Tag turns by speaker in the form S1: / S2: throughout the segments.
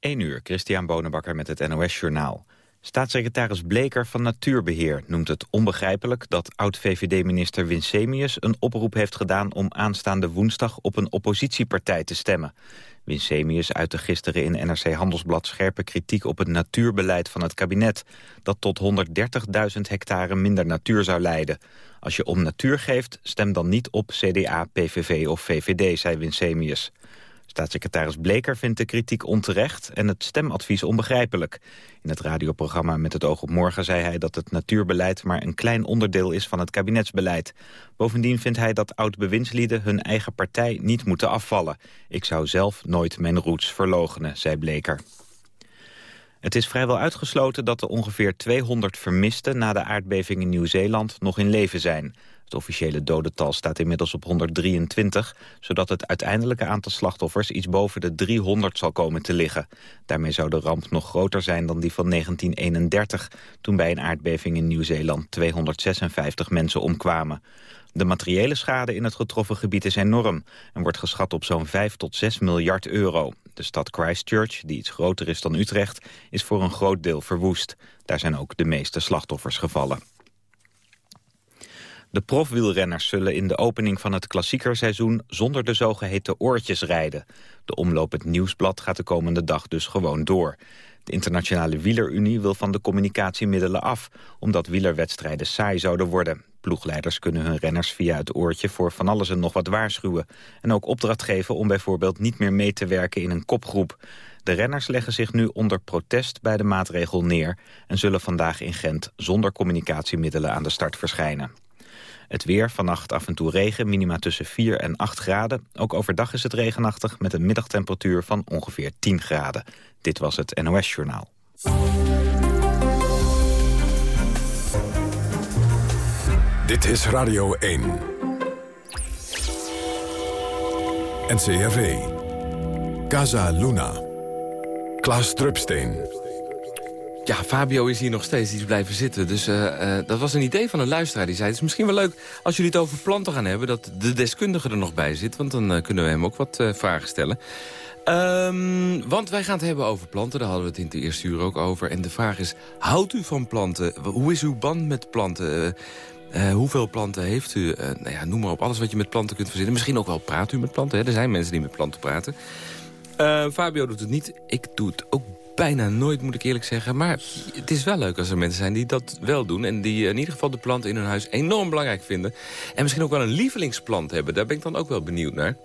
S1: 1 uur, Christian Bonenbakker met het NOS Journaal. Staatssecretaris Bleker van Natuurbeheer noemt het onbegrijpelijk... dat oud-VVD-minister Winsemius een oproep heeft gedaan... om aanstaande woensdag op een oppositiepartij te stemmen. Winsemius uitte gisteren in NRC Handelsblad scherpe kritiek... op het natuurbeleid van het kabinet... dat tot 130.000 hectare minder natuur zou leiden. Als je om natuur geeft, stem dan niet op CDA, PVV of VVD, zei Winsemius. Staatssecretaris Bleker vindt de kritiek onterecht en het stemadvies onbegrijpelijk. In het radioprogramma Met het oog op morgen zei hij dat het natuurbeleid maar een klein onderdeel is van het kabinetsbeleid. Bovendien vindt hij dat oud-bewindslieden hun eigen partij niet moeten afvallen. Ik zou zelf nooit mijn roots verlogenen, zei Bleker. Het is vrijwel uitgesloten dat de ongeveer 200 vermisten na de aardbeving in Nieuw-Zeeland nog in leven zijn. Het officiële dodental staat inmiddels op 123... zodat het uiteindelijke aantal slachtoffers iets boven de 300 zal komen te liggen. Daarmee zou de ramp nog groter zijn dan die van 1931... toen bij een aardbeving in Nieuw-Zeeland 256 mensen omkwamen. De materiële schade in het getroffen gebied is enorm... en wordt geschat op zo'n 5 tot 6 miljard euro. De stad Christchurch, die iets groter is dan Utrecht, is voor een groot deel verwoest. Daar zijn ook de meeste slachtoffers gevallen. De profwielrenners zullen in de opening van het klassiekerseizoen zonder de zogeheten oortjes rijden. De omloop het Nieuwsblad gaat de komende dag dus gewoon door. De Internationale Wielerunie wil van de communicatiemiddelen af... omdat wielerwedstrijden saai zouden worden. Ploegleiders kunnen hun renners via het oortje voor van alles en nog wat waarschuwen. En ook opdracht geven om bijvoorbeeld niet meer mee te werken in een kopgroep. De renners leggen zich nu onder protest bij de maatregel neer... en zullen vandaag in Gent zonder communicatiemiddelen aan de start verschijnen. Het weer, vannacht af en toe regen, minima tussen 4 en 8 graden. Ook overdag is het regenachtig met een middagtemperatuur van ongeveer 10 graden. Dit was het NOS Journaal.
S2: Dit is Radio 1. NCRV. Casa Luna. Klaas Drupsteen.
S3: Ja, Fabio is hier nog steeds, die blijven zitten. Dus uh, dat was een idee van een luisteraar. Die zei, het is misschien wel leuk als jullie het over planten gaan hebben... dat de deskundige er nog bij zit, want dan uh, kunnen we hem ook wat vragen stellen. Um, want wij gaan het hebben over planten, daar hadden we het in het eerste uur ook over. En de vraag is, houdt u van planten? Hoe is uw band met planten? hoeveel planten heeft u? nou ja, noem maar op, alles wat je met planten kunt verzinnen. Misschien ook wel praat u met planten, hè? er zijn mensen die met planten praten. Fabio doet het niet, ik doe het ook bijna nooit, moet ik eerlijk zeggen. Maar het is wel leuk als er mensen zijn die dat wel doen... en die in ieder geval de planten in hun huis enorm belangrijk vinden. En misschien ook wel een lievelingsplant hebben. Daar ben ik dan ook wel benieuwd naar.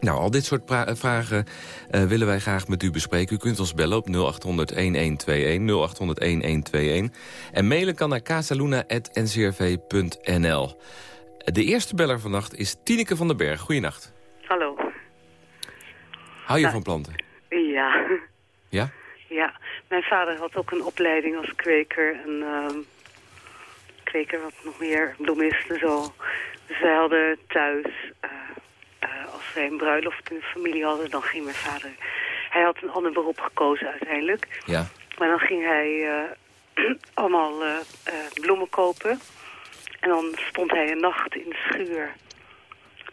S3: Nou, al dit soort vragen uh, willen wij graag met u bespreken. U kunt ons bellen op 0800-1121, 0800-1121. En mailen kan naar casaluna.ncrv.nl. De eerste beller vannacht is Tineke van den Berg. Goeienacht.
S4: Hallo.
S3: Hou je nou, van planten?
S4: Ja.
S3: Ja?
S4: Ja, mijn vader had ook een opleiding als kweker. En uh, kweker wat nog meer bloemisten en zo. Dus wij hadden thuis, uh, uh, als wij een bruiloft in de familie hadden, dan ging mijn vader... Hij had een ander beroep gekozen uiteindelijk.
S3: Ja.
S4: Maar dan ging hij uh, allemaal bloemen kopen. En dan stond hij een nacht in de schuur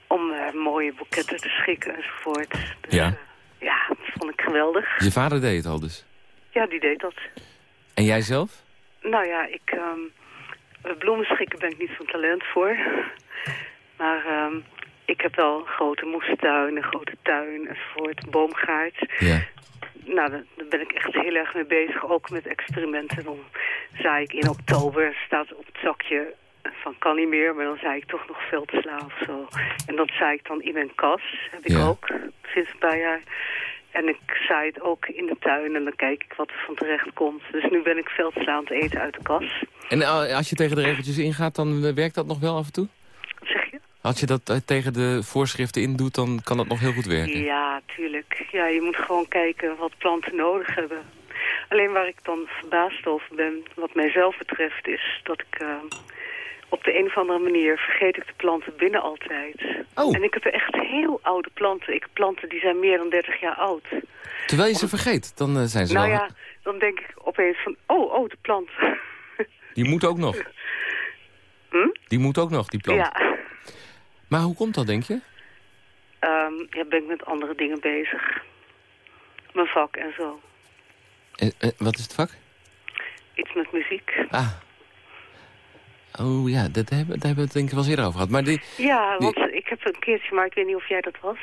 S4: om mooie boeketten te schikken enzovoort. Dus,
S3: ja.
S4: Ja, geweldig.
S3: Je vader deed het al dus?
S4: Ja, die deed dat.
S3: En jij zelf?
S4: Nou ja, ik... Um, bloemen schikken ben ik niet van talent voor. Maar um, ik heb wel een grote moestuin, een grote tuin enzovoort, een boomgaard.
S3: Ja.
S4: Nou, daar ben ik echt heel erg mee bezig, ook met experimenten. Dan zaai ik in oktober, staat op het zakje van kan niet meer, maar dan zei ik toch nog veldsla of zo. En dat zei ik dan in mijn kas, heb ik ook, sinds een paar jaar. En ik zaai het ook in de tuin en dan kijk ik wat er van terecht komt. Dus nu ben ik veldsla aan het eten uit de kas.
S3: En eh, als je tegen de regeltjes ingaat, dan eh, werkt dat nog wel af en toe?
S4: Wat zeg je?
S3: Als je dat eh, tegen de voorschriften indoet, dan kan dat nog heel goed werken?
S4: Ja, tuurlijk. Ja, je moet gewoon kijken wat planten nodig hebben. Alleen waar ik dan verbaasd over ben, wat mijzelf betreft, is dat ik op de een of andere manier vergeet ik de planten binnen altijd.
S3: Oh.
S4: En ik heb echt heel oude planten. Ik heb planten die zijn meer dan 30 jaar oud.
S3: Terwijl je ze vergeet, dan uh, zijn ze
S4: Nou
S3: wel...
S4: ja, dan denk ik opeens van, oh, oh, de plant.
S3: Die moet ook nog.
S4: Hm?
S3: Die moet ook nog, die plant.
S4: Ja.
S3: Maar hoe komt dat, denk je?
S4: Um, ja, ben ik met andere dingen bezig. mijn vak en zo.
S3: En, en wat is het vak?
S4: Iets met muziek.
S3: Ah. Oh ja, dat hebben, daar hebben we het denk ik wel eens eerder over gehad. Maar die,
S4: Ja,
S3: die-
S4: want ik heb een keertje, maar ik weet niet of jij dat was.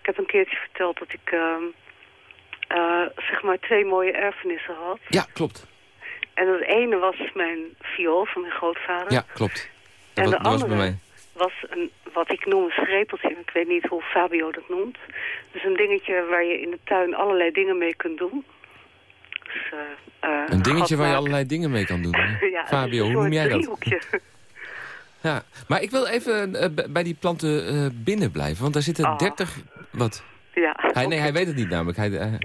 S4: Ik heb een keertje verteld dat ik, eh, zeg maar, twee mooie erfenissen had.
S3: ja, klopt.
S4: En het ene was mijn viool van mijn grootvader.
S3: Ja, klopt. Dat,
S4: En
S3: was,
S4: de
S3: dat was bij
S4: andere
S3: mij.
S4: was een, wat ik noem een schrepeltje. Ik weet niet hoe Fabio dat noemt. Dus een dingetje waar je in de tuin allerlei dingen mee kunt doen. Dus, eh, eh,
S3: Een dingetje waar je allerlei dingen mee kan doen.
S4: Ja,
S3: Fabio,
S4: is
S3: hoe noem jij dat? Ja, maar ik wil even eh, bij die planten binnen blijven. Want daar zitten
S4: Oh.
S3: 30... Wat?
S4: ja,
S3: Hij, nee, hij weet het niet namelijk. Hij,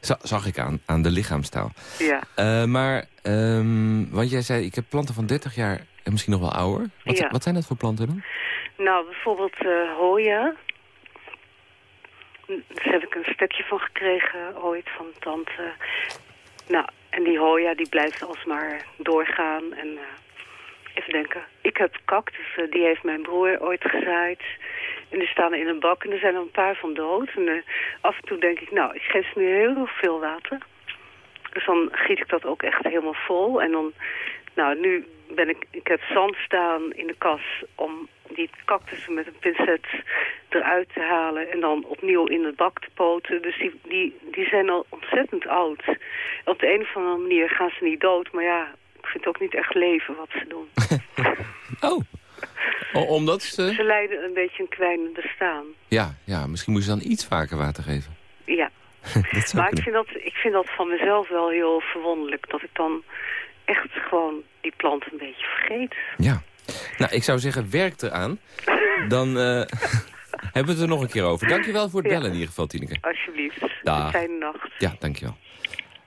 S3: za- zag ik aan, aan de lichaamstaal.
S4: Ja.
S3: Maar, ehm, want jij zei, ik heb planten van 30 jaar en misschien nog wel ouder. Wat,
S4: Ja.
S3: wat zijn dat voor planten dan?
S4: Nou, bijvoorbeeld hoya. Daar heb ik een stukje van gekregen ooit van tante. Nou, en die hoya die blijft alsmaar doorgaan. En eh, even denken. Ik heb cactus, eh, die heeft mijn broer ooit gezaaid. En die staan in een bak en er zijn er een paar van dood. En eh, af en toe denk ik, nou, ik geef ze nu heel veel water. Dus dan giet ik dat ook echt helemaal vol. En dan, nou, nu ben ik, ik heb zand staan in de kas om die cactussen met een pincet eruit te halen en dan opnieuw in de bak te poten. Dus die, die, die zijn al ontzettend oud. Op de een of andere manier gaan ze niet dood, maar ja, ik vind het ook niet echt leven wat ze doen.
S3: Oh, O- omdat ze...
S4: Ze leiden een beetje een kwijnend bestaan.
S3: Ja, ja, misschien moet je dan iets vaker water geven.
S4: Ja, maar ik vind, dat, ik vind dat van mezelf wel heel verwonderlijk. Dat ik dan echt gewoon die plant een beetje vergeet.
S3: Ja. Nou, ik zou zeggen, werk eraan. Dan eh, hebben we het er nog een keer over. Dankjewel voor het
S4: Ja.
S3: bellen in ieder geval, Tineke.
S4: Alsjeblieft.
S3: Dag.
S4: Fijne nacht.
S3: Ja, dankjewel.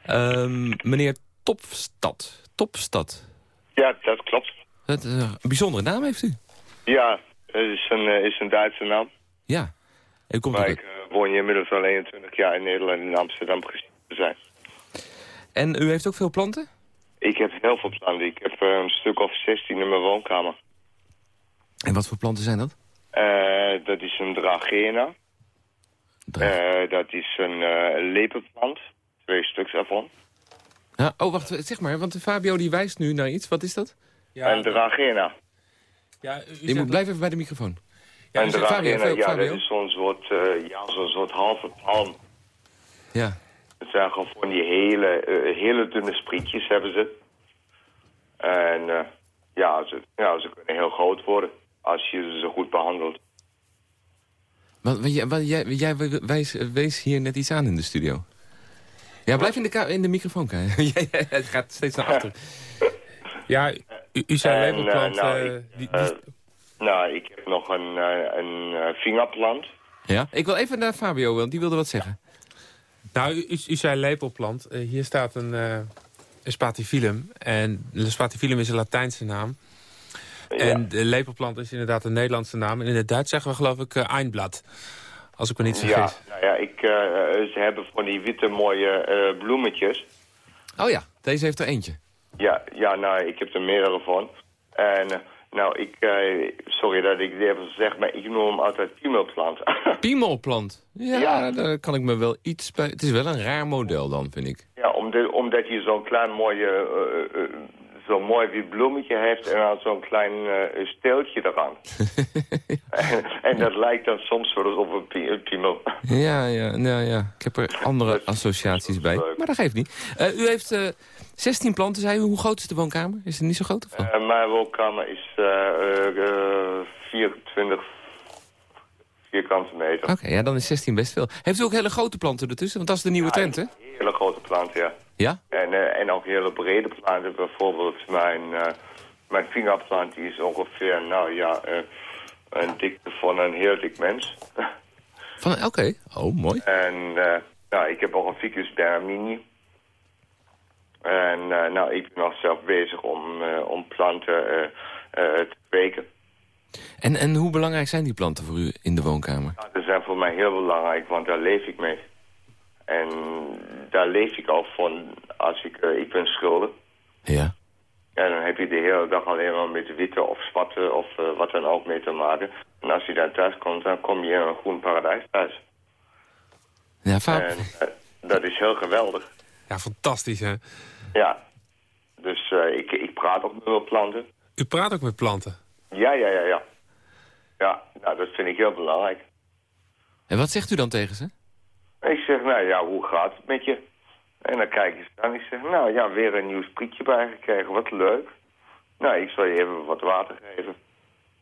S3: Ehm meneer Topstad. Topstad.
S5: Ja, dat klopt.
S3: Dat, eh, een bijzondere naam heeft u.
S5: Ja, het is een, eh, is een Duitse naam.
S3: Ja. U komt
S5: Maar ik eh, woon hier inmiddels al 21 jaar in Nederland en in Amsterdam precies te zijn.
S3: En u heeft ook veel planten?
S5: Ik heb heel veel planten. Ik heb eh, een stuk of 16 in mijn woonkamer.
S3: En wat voor planten zijn dat?
S5: Eh, dat is een dragena.
S3: Dra-
S5: Eh, dat is een eh lepelplant. Twee stuks ervan.
S3: ja, oh, wacht, zeg maar, want Fabio die wijst nu naar iets. Wat is dat?
S5: Een dragena.
S6: Ja, u,
S3: Je moet blijven even bij de microfoon.
S6: ja, zegt-
S3: Fabio,
S5: ja,
S3: Fabio.
S5: dat is zo'n soort, eh, ja, zo'n soort halve palm.
S3: Ja.
S5: Het zijn gewoon van die hele, eh, hele dunne sprietjes hebben ze. En eh, ja, ze, ja, ze kunnen heel groot worden als je ze goed behandelt.
S3: Want, want jij, want jij, jij wijs, wees hier net iets aan in de studio. Ja, blijf in de, in de microfoon kijken. Het gaat steeds naar achter.
S6: ja, u, u zei
S5: En,
S6: labelplant.
S5: eh, nou, ik,
S6: die, die-
S5: nou, ik heb nog een, eh, een vingerplant.
S3: Ja? Ik wil even naar Fabio, want die wilde wat zeggen.
S6: Nou, u, zei lepelplant. Eh, hier staat een, eh een spatifilum. En spatifilum is een Latijnse naam. En de lepelplant is inderdaad een Nederlandse naam. En in het Duits zeggen we geloof ik uh, Einblad. Als ik me niet
S5: Ja,
S6: vergis.
S5: nou ja, ik, eh, ze hebben van die witte mooie eh, bloemetjes.
S3: Oh ja, deze heeft er eentje.
S5: Ja, ja, nou, ik heb er meerdere van. En eh, nou, ik, eh, sorry dat ik dit even zeg, maar ik noem hem altijd piemelplant.
S3: Piemelplant. Ja,
S5: Ja.
S3: daar kan ik me wel iets bij... Het is wel een raar model dan, vind ik.
S5: ja, omdat, omdat hij zo'n klein mooie, eh, eh, zo'n mooi wit bloemetje heeft en dan zo'n klein steeltje eraan. en, en dat lijkt dan soms wel eens op een, pie- een piemel.
S3: Ja, ja, nou ja. Ik heb er andere
S5: Dat
S3: associaties bij.
S5: leuk.
S3: Maar dat geeft niet. U heeft 16 planten, zei u. Hoe groot is de woonkamer? Is het niet zo groot? Of?
S5: Eh, mijn woonkamer is eh, eh, eh, 24 vierkante meter.
S3: Oké, ja, dan is 16 best veel. Heeft u ook hele grote planten ertussen? Want dat is de nieuwe trend, hè?
S5: Hele grote planten, ja.
S3: Ja?
S5: En, en ook hele brede planten. Bijvoorbeeld mijn, mijn vingerplant die is ongeveer, nou ja, een dikte van een heel dik mens.
S3: Van, oké. Oh, mooi.
S5: en eh, nou, ik heb ook een ficus bermini. En eh, nou, ik ben nog zelf bezig om, eh, om planten eh, te kweken.
S3: En, en hoe belangrijk zijn die planten voor u in de woonkamer?
S5: Nou, die zijn voor mij heel belangrijk, want daar leef ik mee. En daar leef ik al van als ik, ik ben schuldig.
S3: Ja.
S5: Ja, dan heb je de hele dag alleen maar met witte of zwarte of wat dan ook mee te maken. En als je daar thuis komt, dan kom je in een groen paradijs thuis.
S3: Ja, Fa-
S5: En, dat is heel geweldig.
S6: Ja, fantastisch, hè?
S5: Ja. Dus uh, ik, ik praat ook met planten.
S6: U praat ook met planten?
S5: Ja, ja, ja, ja. Ja, nou, dat vind ik heel belangrijk.
S3: En wat zegt u dan tegen ze?
S5: Ik zeg, nou ja, hoe gaat het met je? En dan kijken ze dan. Ik zeg, nou ja, weer een nieuw sprietje bijgekregen. Wat leuk. Nou, ik zal je even wat water geven.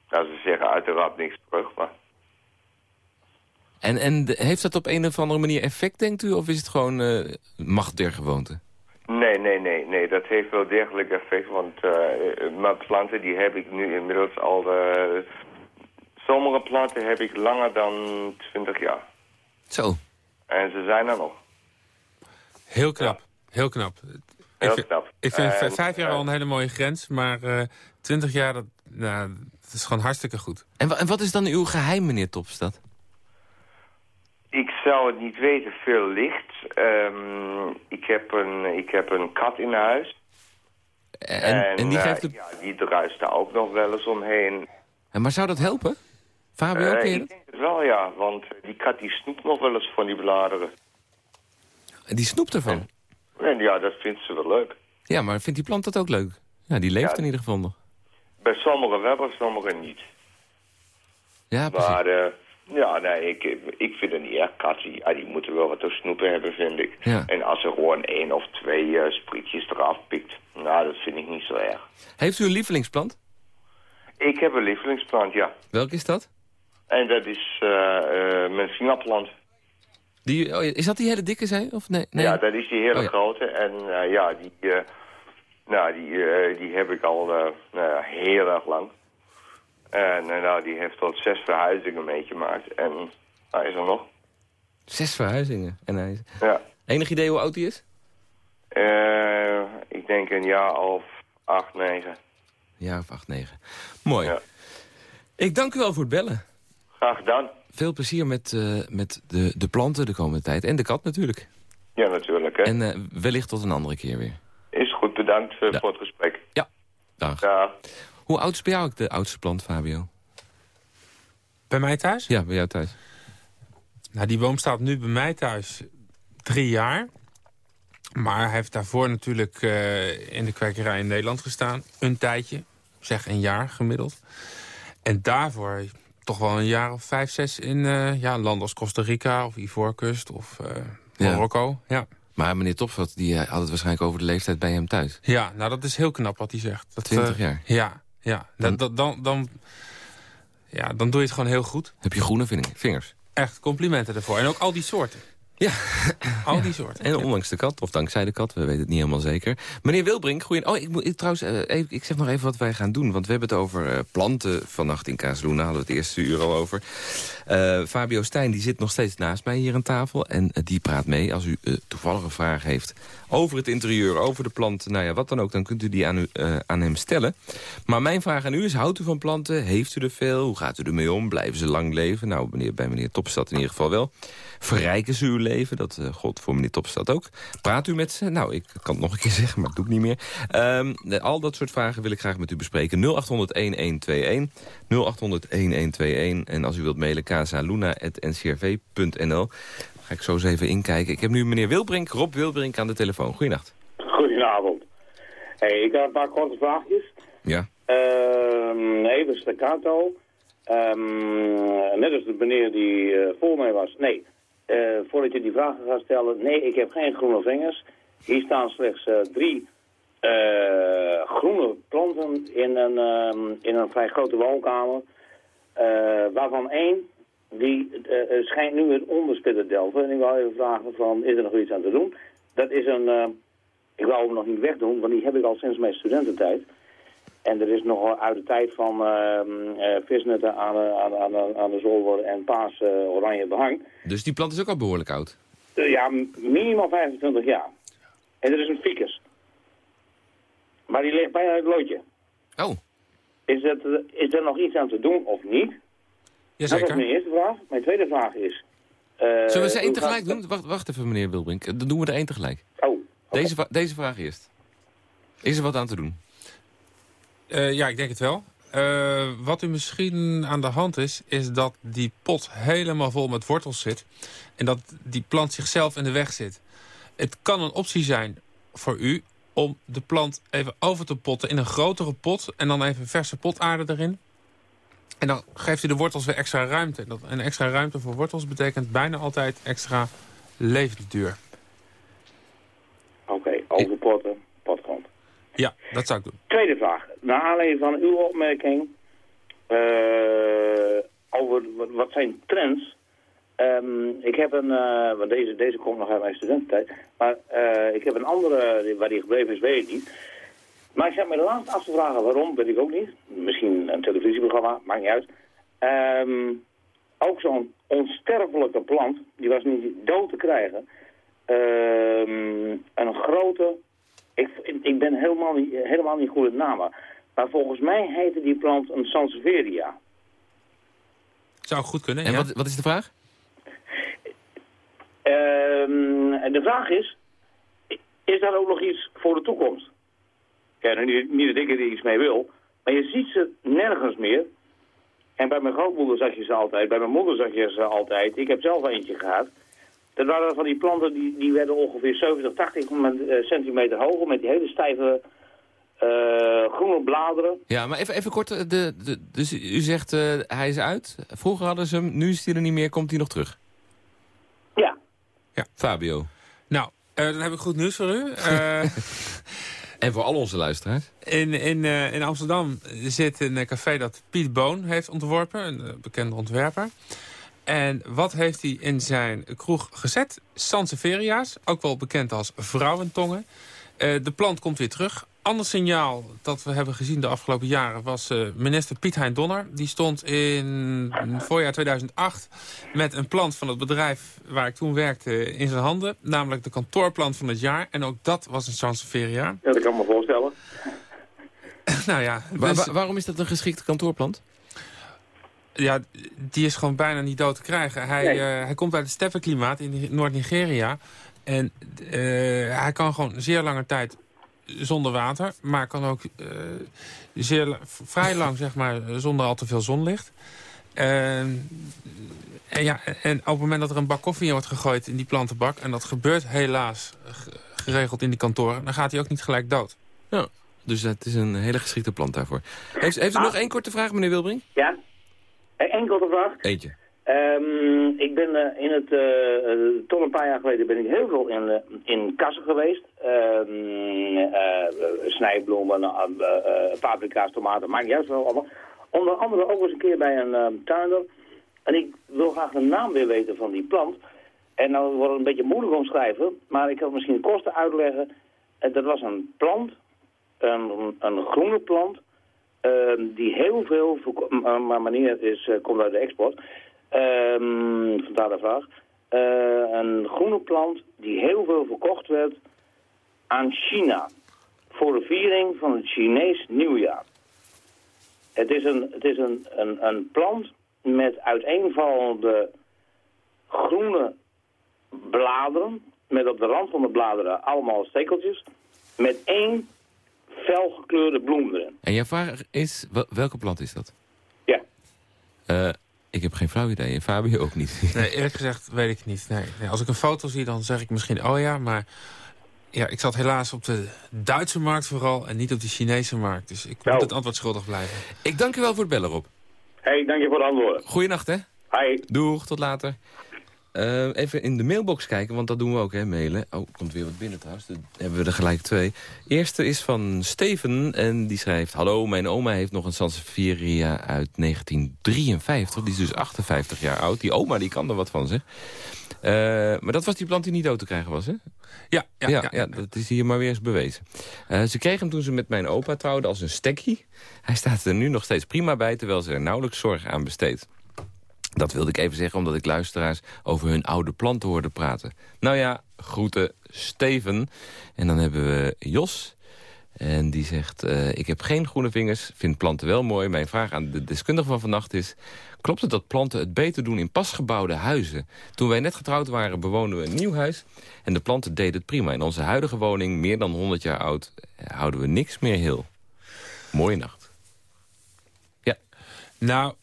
S5: Nou, ze zeggen uiteraard niks terug, maar...
S3: En, en heeft dat op een of andere manier effect, denkt u? Of is het gewoon uh, macht der gewoonte?
S5: Nee, nee, nee, nee. Dat heeft wel degelijk effect. Want uh, mijn planten die heb ik nu inmiddels al... Uh, sommige planten heb ik langer dan 20 jaar.
S3: Zo.
S5: En ze zijn er nog.
S6: Heel knap. Heel knap.
S5: Heel
S6: ik,
S5: knap.
S6: Ik vind
S5: En,
S6: vijf jaar
S5: eh,
S6: al een hele mooie grens. Maar uh, twintig jaar, dat, nou, dat is gewoon hartstikke goed.
S3: En, en wat is dan uw geheim, meneer Topstad?
S5: Ik zou het niet weten, veel licht. Ehm, ik, heb een, ik heb een kat in huis.
S3: En, en, die
S5: eh,
S3: geeft het...
S5: ja, die druist daar ook nog wel eens omheen.
S3: En Maar zou dat helpen? Fabio, je
S5: ik denk het wel, ja. Want die kat die snoept nog wel eens van die bladeren.
S3: Die snoept ervan.
S5: En ja, dat vindt ze wel leuk.
S3: Ja, maar vindt die plant dat ook leuk? Ja, die leeft
S5: Ja.
S3: in ieder geval nog.
S5: Bij sommigen wel, bij sommigen niet.
S3: Ja, precies.
S5: Maar eh, ja, nee, ik, ik vind het niet erg. Katten, ja, die moeten wel wat te snoepen hebben, vind ik.
S3: Ja.
S5: En als er gewoon één of twee eh, sprietjes eraf pikt, nou, dat vind ik niet zo erg.
S3: Heeft u een lievelingsplant?
S5: Ik heb een lievelingsplant, ja.
S3: Welke is dat?
S5: En dat is eh, eh, mijn vingerplant.
S3: Die, oh, is dat die hele dikke, zei? Of nee? nee?
S5: Ja, dat is die hele
S3: Oh, ja.
S5: grote. En ja, die, nou, die, die heb ik al nou heel erg lang. En eh, nou, die heeft tot zes verhuizingen meegemaakt. En hij is er nog.
S3: Zes verhuizingen. En hij is...
S5: Ja.
S3: Enig idee hoe oud hij is?
S5: Eh, ik denk een jaar of acht, negen.
S3: Ja, of acht, negen. Mooi.
S5: Ja.
S3: Ik dank u wel voor het bellen.
S5: Graag gedaan.
S3: Veel plezier met, eh, met de, de planten de komende tijd. En de kat natuurlijk.
S5: Ja, natuurlijk. Hè.
S3: En wellicht tot een andere keer weer.
S5: Is goed, bedankt
S3: Ja.
S5: voor het gesprek.
S3: Dag.
S5: Ja.
S3: Hoe oud is bij jou de oudste plant, Fabio?
S6: Bij mij thuis?
S3: Ja, bij jou thuis.
S6: Nou, die boom staat nu bij mij thuis drie jaar. Maar hij heeft daarvoor natuurlijk eh, in de kwekerij in Nederland gestaan. Een tijdje, zeg een jaar gemiddeld. En daarvoor toch wel een jaar of vijf, zes in eh, ja, landen als Costa Rica of Ivoorkust of eh. Marokko. Ja.
S3: Maar meneer Topvat, die had het waarschijnlijk over de leeftijd bij hem thuis.
S6: ja, nou dat is heel knap wat hij zegt. Dat,
S3: 20
S6: eh,
S3: jaar.
S6: Ja, ja.
S3: Dan-
S6: Dan, dan, dan, ja, dan doe je het gewoon heel goed.
S3: Heb je groene ving- vingers.
S6: Echt, complimenten ervoor. En ook al die soorten.
S3: Ja.
S6: Al die soorten.
S3: En ondanks de kat, of dankzij de kat, we weten het niet helemaal zeker. Meneer Wilbrink, goeie... Oh, ik, moet, ik, trouwens, eh, even, ik zeg nog even wat wij gaan doen. Want we hebben het over eh, planten vannacht in Kazeluna. Hadden we het eerste uur al over. Eh, Fabio Stijn die zit nog steeds naast mij hier aan tafel. En die praat mee. Als u toevallig een vraag heeft over het interieur, over de planten... nou ja, wat dan ook, dan kunt u die aan, u, aan hem stellen. Maar mijn vraag aan u is, houdt u van planten? Heeft u er veel? Hoe gaat u ermee om? Blijven ze lang leven? Nou, meneer, bij meneer Topstad in ieder geval wel. Verrijken ze uw leven? Dat uh, God voor meneer Topstad ook. Praat u met ze? Nou, ik kan het nog een keer zeggen, maar dat doe ik niet meer. Um, al dat soort vragen wil ik graag met u bespreken. 0800-1121. 0800-1121. En als u wilt mailen, casaluna.ncrv.nl. Ga ik zo eens even inkijken. Ik heb nu meneer Wilbrink, Rob Wilbrink aan de telefoon. Goedenacht.
S7: Goedenavond. Hey, ik heb een paar korte vraagjes.
S3: Ja.
S7: Ehm even staccato. Ehm net als de meneer die eh, voor mij was. Nee, eh, voordat je die vragen gaat stellen. Nee, ik heb geen groene vingers. Hier staan slechts eh, drie eh, groene planten in een, ehm, in een vrij grote woonkamer. Waarvan één, die schijnt nu het onderspit te delven. En ik wil even vragen van, is er nog iets aan te doen? Dat is een... ik wou hem nog niet wegdoen, want die heb ik al sinds mijn studententijd. En er is nog uit de tijd van ehm, eh, visnetten aan de, aan, de- aan, de, aan de zolder en paas eh, oranje behang.
S3: Dus die plant is ook al behoorlijk oud.
S7: Eh, ja, minimaal 25 jaar. En er is een ficus. Maar die ligt bijna uit het loodje.
S3: Oh,
S7: Is, dat, is er nog iets aan te doen of niet? Dat was
S6: Jazeker.
S7: mijn eerste vraag. Mijn tweede vraag is...
S3: zullen we ze één tegelijk doen? Wacht, wacht even, meneer Wilbrink. Dan doen we er één tegelijk.
S7: Oh.
S3: Deze, deze vraag eerst. Is er wat aan te doen?
S6: Eh, ja, ik denk het wel. Eh, wat u misschien aan de hand is, is dat die pot helemaal vol met wortels zit. En dat die plant zichzelf in de weg zit. Het kan een optie zijn voor u om de plant even over te potten in een grotere pot... en dan even verse potaarde erin. En dan geeft u de wortels weer extra ruimte. En extra ruimte voor wortels betekent bijna altijd extra levensduur.
S7: Oké, overpotten.
S6: Ja, dat zou ik doen.
S7: Tweede vraag. Naar aanleiding van uw opmerking uh, over wat zijn trends... Um, ik heb een, uh, want deze, deze komt nog uit mijn studententijd, maar uh, ik heb een andere, waar die gebleven is, weet ik niet. Maar ik zat me de laatste af te vragen waarom, weet ik ook niet. Misschien een televisieprogramma, maakt niet uit. Um, ook zo'n onsterfelijke plant, die was niet dood te krijgen. Um, een grote, ik, ik ben helemaal niet, helemaal niet goed in namen. Maar volgens mij heette die plant een Sansevieria.
S6: Zou goed kunnen,
S3: En
S6: ja.
S3: wat, wat is de vraag?
S7: Um, de vraag is, is dat ook nog iets voor de toekomst? Ja, nou, niet, niet dat ik er iets mee wil, maar je ziet ze nergens meer. En bij mijn grootmoeder zag je ze altijd, bij mijn moeder zag je ze altijd. Ik heb zelf eentje gehad. Dat waren van die planten die, die werden ongeveer 70, 80 centimeter hoger met die hele stijve uh, groene bladeren.
S3: Ja, maar even, even kort. De, de, dus u zegt uh, hij is uit. Vroeger hadden ze hem, nu is hij er niet meer. Komt hij nog terug?
S7: Ja.
S3: Ja. Fabio.
S6: Nou, uh, dan heb ik goed nieuws voor u.
S3: en voor al onze luisteraars.
S6: In, in, in Amsterdam zit een café dat Piet Boon heeft ontworpen. Een bekende ontwerper. En wat heeft hij in zijn kroeg gezet? Sanseveria's, ook wel bekend als vrouwentongen. de plant komt weer terug ander signaal dat we hebben gezien de afgelopen jaren... was uh, minister Piet Hein Donner. Die stond in voorjaar 2008 met een plant van het bedrijf... waar ik toen werkte in zijn handen. Namelijk de kantoorplant van het jaar. En ook dat was een Sansevieria.
S7: Ja, dat kan me voorstellen.
S6: nou ja.
S3: Dus... Wa waarom is dat een geschikte kantoorplant?
S6: Ja, die is gewoon bijna niet dood te krijgen. Hij, nee. uh, hij komt uit het steppenklimaat in Noord-Nigeria. En uh, hij kan gewoon zeer lange tijd zonder water, maar kan ook uh, zeer, vrij lang zeg maar, zonder al te veel zonlicht. Uh, en, ja, en op het moment dat er een bak koffie in wordt gegooid in die plantenbak... en dat gebeurt helaas geregeld in die kantoren... dan gaat hij ook niet gelijk dood.
S3: Ja, dus het is een hele geschikte plant daarvoor. Heeft, heeft u ah. nog één korte vraag, meneer Wilbring?
S7: Ja, korte vraag.
S3: Eentje.
S7: Um, ik ben uh, in het, uh, tot een paar jaar geleden ben ik heel veel in, uh, in kassen geweest. Um, snijbloemen, paprika's, tomaten, maakt juist wel allemaal. Onder andere ook eens een keer bij een tuinder. En ik wil graag de naam weer weten van die plant. En nou wordt het een beetje moeilijk omschrijven, maar ik kan misschien de kosten uitleggen. dat was een plant, een, een groene plant, die heel veel, maar meneer is, komt uit de export... Um, vandaar de vraag. Uh, een groene plant die heel veel verkocht werd aan China. Voor de viering van het Chinees nieuwjaar. Het is een, het is een, een, een plant met uiteenvallende groene bladeren. Met op de rand van de bladeren allemaal stekeltjes. Met één felgekleurde bloem erin.
S3: En jouw vraag is, welke plant is dat?
S7: Ja.
S3: Uh, ik heb geen flauw idee. En Fabio ook niet.
S6: Nee, eerlijk gezegd weet ik het niet. Nee, nee, als ik een foto zie, dan zeg ik misschien, oh ja, maar... Ja, ik zat helaas op de Duitse markt vooral en niet op de Chinese markt. Dus ik nou. moet het antwoord schuldig blijven.
S3: Ik dank u wel voor het bellen, Rob.
S7: Hey, dank je voor de antwoorden.
S3: Goeienacht, hè?
S7: Hi.
S3: Doeg, tot later. Uh, even in de mailbox kijken, want dat doen we ook, hè, mailen. Oh, komt weer wat binnen trouwens. Dan hebben we er gelijk twee. Eerste is van Steven en die schrijft... Hallo, mijn oma heeft nog een Sansevieria uit 1953. Die is dus 58 jaar oud. Die oma, die kan er wat van, zeg. Uh, maar dat was die plant die niet dood te krijgen was, hè?
S6: Ja, ja,
S3: ja,
S6: ja,
S3: ja dat is hier maar weer eens bewezen. Uh, ze kreeg hem toen ze met mijn opa trouwde als een stekkie. Hij staat er nu nog steeds prima bij, terwijl ze er nauwelijks zorg aan besteedt. Dat wilde ik even zeggen omdat ik luisteraars over hun oude planten hoorde praten. Nou ja, groeten Steven. En dan hebben we Jos. En die zegt, uh, ik heb geen groene vingers, vind planten wel mooi. Mijn vraag aan de deskundige van vannacht is... klopt het dat planten het beter doen in pasgebouwde huizen? Toen wij net getrouwd waren, bewoonden we een nieuw huis... en de planten deden het prima. In onze huidige woning, meer dan 100 jaar oud, houden we niks meer heel. Mooie nacht.
S6: Nou,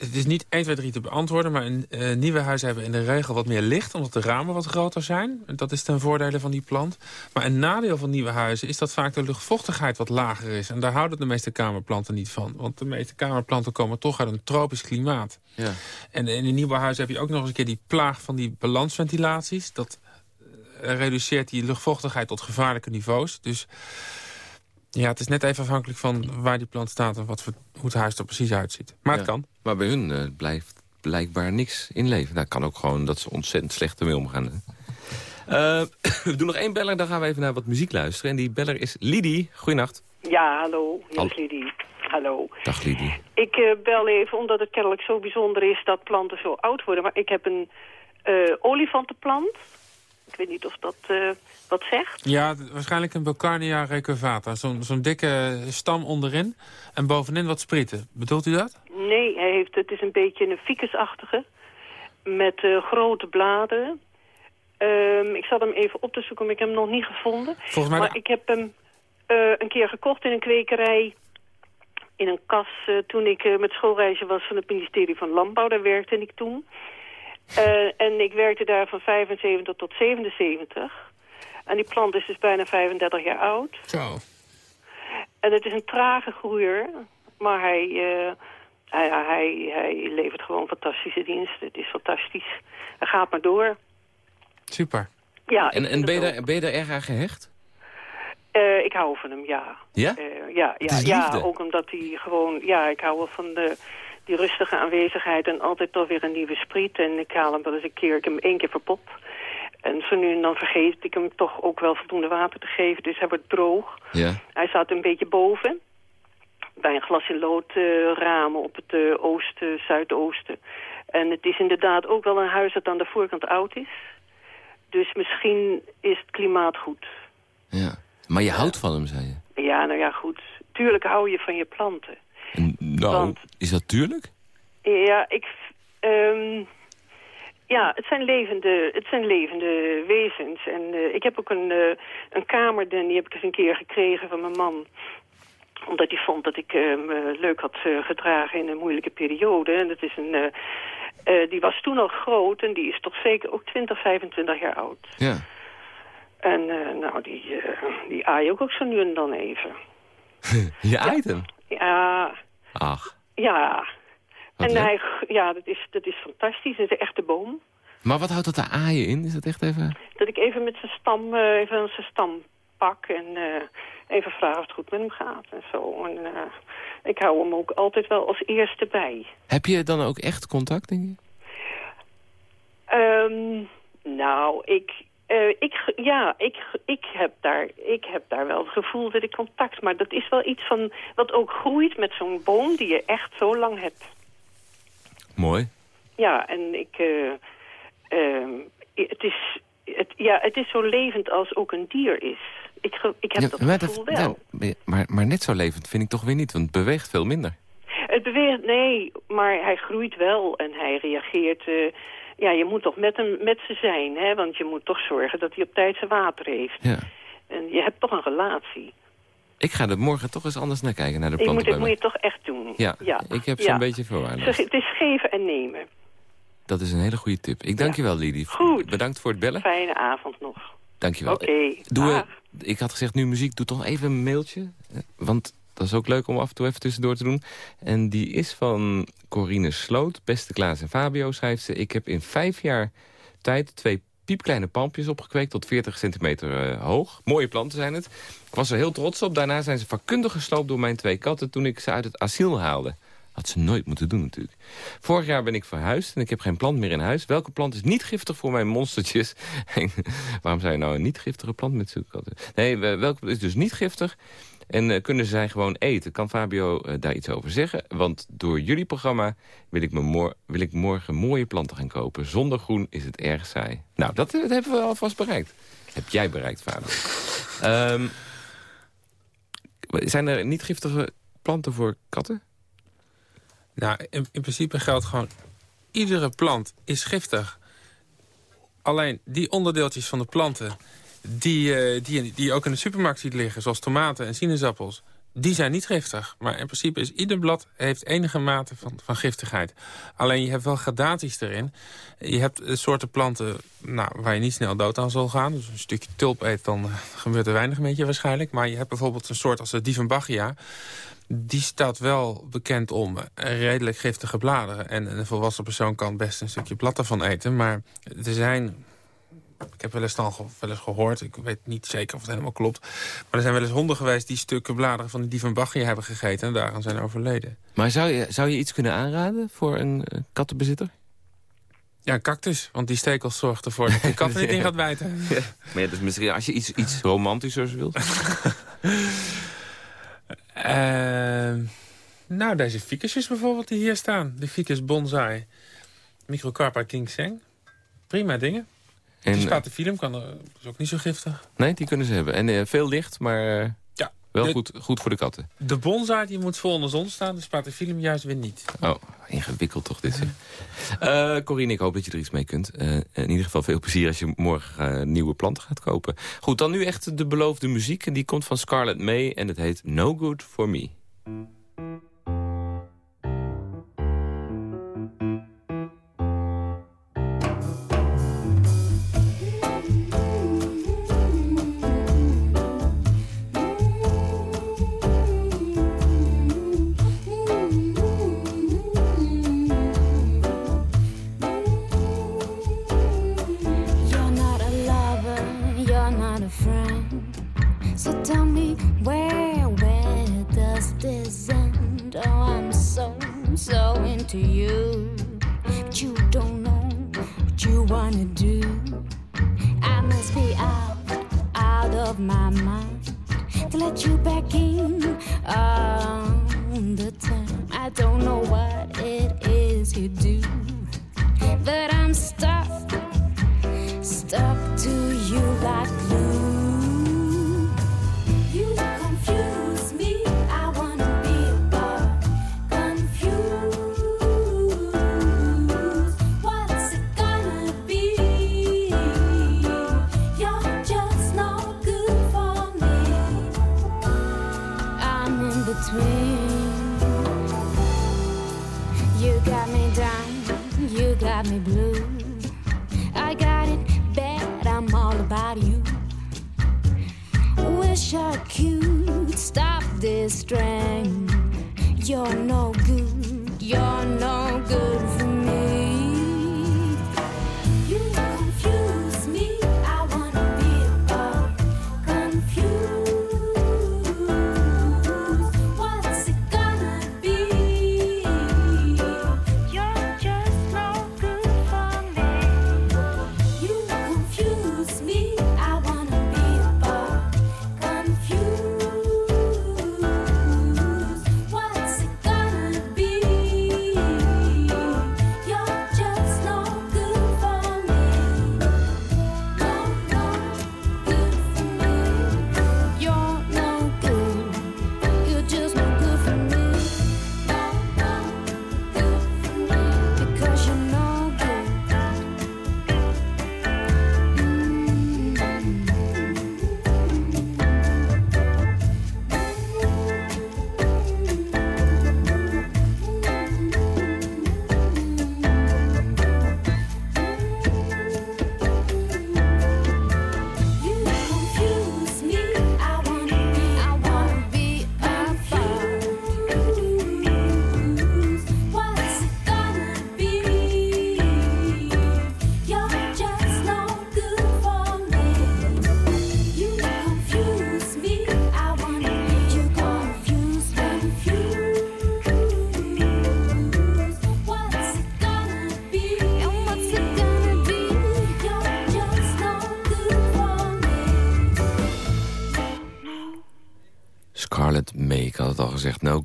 S6: het is niet 1, 2, 3 te beantwoorden... maar in, uh, nieuwe huizen hebben in de regel wat meer licht... omdat de ramen wat groter zijn. Dat is ten voordele van die plant. Maar een nadeel van nieuwe huizen is dat vaak de luchtvochtigheid wat lager is. En daar houden de meeste kamerplanten niet van. Want de meeste kamerplanten komen toch uit een tropisch klimaat. Ja. En in een nieuwe huis heb je ook nog eens een keer die plaag van die balansventilaties. Dat eh, reduceert die luchtvochtigheid tot gevaarlijke niveaus. Dus ja, het is net even afhankelijk van waar die plant staat... en wat voor, hoe het huis er precies uitziet. Maar het kan.
S3: Maar bij hun uh, blijft blijkbaar niks in leven. Dat nou, kan ook gewoon dat ze ontzettend slecht ermee omgaan. Uh, we doen nog één beller, dan gaan we even naar wat muziek luisteren. En die beller is Lidie. Goeienacht.
S8: Ja, hallo. Hier is Lidie. Hallo.
S3: Dag Lidie.
S8: Ik uh, bel even omdat het kennelijk zo bijzonder is dat planten zo oud worden. Maar ik heb een olifantenplant. Ik weet niet of dat wat zegt.
S6: Ja, waarschijnlijk een Bocarnia recurvata. Zo'n zo'n dikke stam onderin en bovenin wat sprieten. Bedoelt u dat?
S8: Nee, hij heeft, het is een beetje een ficusachtige. Met uh, grote bladeren. Um, ik zat hem even op te zoeken, maar ik heb hem nog niet gevonden.
S6: Volgens mij...
S8: Maar ik heb hem uh, een keer gekocht in een kwekerij in een kas toen ik met schoolreizen was van het ministerie van Landbouw. Daar werkte ik toen. En ik werkte daar van 75 tot 77. En die plant is dus bijna 35 jaar oud.
S6: Zo.
S8: En het is een trage groeier, maar hij, uh, hij, hij, hij levert gewoon fantastische diensten. Het is fantastisch. Hij gaat maar door.
S6: Super.
S8: Ja,
S3: en en ben, je daar, ben je daar erg aan gehecht?
S8: Uh, ik hou van hem, ja.
S3: Ja?
S8: Uh, ja, ja, ja, ook omdat hij gewoon... Ja, ik hou wel van de, die rustige aanwezigheid en altijd toch weer een nieuwe spriet. En ik haal hem wel eens een keer... Ik heb hem één keer verpot. En zo nu en dan vergeet ik hem toch ook wel voldoende water te geven. Dus hij wordt droog.
S3: Ja.
S8: Hij staat een beetje boven. Bij een glas in lood uh, ramen op het uh, oosten, zuidoosten. En het is inderdaad ook wel een huis dat aan de voorkant oud is. Dus misschien is het klimaat goed.
S3: Ja, maar je houdt van hem, zei je?
S8: Ja, nou ja, goed. Tuurlijk hou je van je planten.
S3: Nou, Want, is dat tuurlijk?
S8: Ja, ik... Um, ja, het zijn levende, het zijn levende wezens. En uh, ik heb ook een, uh, een kamer, die heb ik eens een keer gekregen van mijn man omdat hij vond dat ik uh, me leuk had gedragen in een moeilijke periode. En dat is een, die was toen al groot en die is toch zeker ook 20, 25 jaar oud.
S3: Ja.
S8: En nou, die, die aai ook, ook zo nu en dan even.
S3: Je hem?
S8: Ja.
S3: Ach.
S8: Ja, en hij, ja, dat is, dat is fantastisch. Het is een echte boom.
S3: Maar wat houdt dat de aaien in? Is dat echt even...
S8: Dat ik even met zijn stam, uh, even zijn stam pak en uh, even vraag of het goed met hem gaat en zo. En uh, ik hou hem ook altijd wel als eerste bij.
S3: Heb je dan ook echt contact, denk je?
S8: Um, nou, ik, uh, ik, ja, ik, ik, heb daar, ik heb daar wel het gevoel dat ik contact... maar dat is wel iets van wat ook groeit met zo'n boom die je echt zo lang hebt.
S3: Mooi.
S8: Ja, en ik... Uh, uh, het, is, het, ja, het is zo levend als ook een dier is. Ik, ik heb dat gevoel wel.
S3: Maar, maar net zo levend vind ik toch weer niet, want het beweegt veel minder.
S8: Het beweegt, nee, maar hij groeit wel en hij reageert... Ja, je moet toch met hem met ze zijn, hè? Want je moet toch zorgen dat hij op tijd zijn water heeft.
S3: Ja.
S8: En je hebt toch een relatie.
S3: Ik ga er morgen toch eens anders naar kijken, naar de planten.
S8: Dat moet je toch echt doen.
S3: Ja,
S8: ja.
S3: ik heb zo'n ja. beetje voorwaarden.
S8: Het is geven en nemen.
S3: Dat is een hele goede tip. Ik dank je wel, Lidie.
S8: Goed.
S3: Bedankt voor het bellen.
S8: Fijne avond nog.
S3: Dank je wel.
S8: Oké. Okay.
S3: Ik had gezegd, nu muziek, doe toch even een mailtje. Want dat is ook leuk om af en toe even tussendoor te doen. En die is van Corine Sloot. Beste Klaas en Fabio, schrijft ze. Ik heb in vijf jaar tijd twee piepkleine palmpjes opgekweekt tot 40 centimeter uh, hoog. Mooie planten zijn het. Ik was er heel trots op. Daarna zijn ze vakkundig gesloopt door mijn twee katten... toen ik ze uit het asiel haalde. Had ze nooit moeten doen natuurlijk. Vorig jaar ben ik verhuisd en ik heb geen plant meer in huis. Welke plant is niet giftig voor mijn monstertjes? Waarom je nou een niet giftige plant met zo'n katten? Nee, welke is dus niet giftig? En uh, kunnen zij gewoon eten? Kan Fabio uh, daar iets over zeggen? Want door jullie programma wil ik, me wil ik morgen mooie planten gaan kopen. Zonder groen is het erg saai. Nou, dat, dat hebben we alvast bereikt. Heb jij bereikt, Fabio. um, zijn er niet giftige planten voor katten?
S6: Nou, in, in principe geldt gewoon... iedere plant is giftig. Alleen die onderdeeltjes van de planten die, uh, die, die je ook in de supermarkt ziet liggen... zoals tomaten en sinaasappels... die zijn niet giftig. Maar in principe is ieder blad heeft enige mate van, van giftigheid. Alleen je hebt wel gradaties erin. Je hebt soorten planten nou, waar je niet snel dood aan zal gaan. Dus een stukje tulp eet, dan eh, gebeurt er weinig met je waarschijnlijk. Maar je hebt bijvoorbeeld een soort als de Dieffenbachia. Die staat wel bekend om redelijk giftige bladeren. En een volwassen persoon kan best een stukje blad ervan eten. Maar er zijn ik heb wel eens, dan wel eens gehoord, ik weet niet zeker of het helemaal klopt... maar er zijn wel eens honden geweest die stukken bladeren van die Diefenbachia hebben gegeten... en daaraan zijn overleden.
S9: Maar zou je, zou je iets kunnen aanraden voor een uh, kattenbezitter?
S6: Ja, een cactus, want die stekels zorgt ervoor dat de kat er niet in gaat bijten.
S9: Ja. Maar ja, dus misschien als je iets, iets romantischers wilt.
S6: uh, nou, deze ficusjes bijvoorbeeld die hier staan. De ficus bonsai. Microcarpa ginseng. Prima dingen. En, die spatenfilm kan er, is ook niet zo giftig.
S9: Nee, die kunnen ze hebben. En uh, veel licht, maar ja, wel de, goed, goed voor de katten.
S6: De bonsai die moet vol in de zon staan. De spatenfilm juist weer niet.
S9: Oh, ingewikkeld toch dit. uh, Corine, ik hoop dat je er iets mee kunt. in ieder geval veel plezier als je morgen nieuwe planten gaat kopen. Goed, dan nu echt de beloofde muziek. En die komt van Scarlett May en het heet No Good For Me.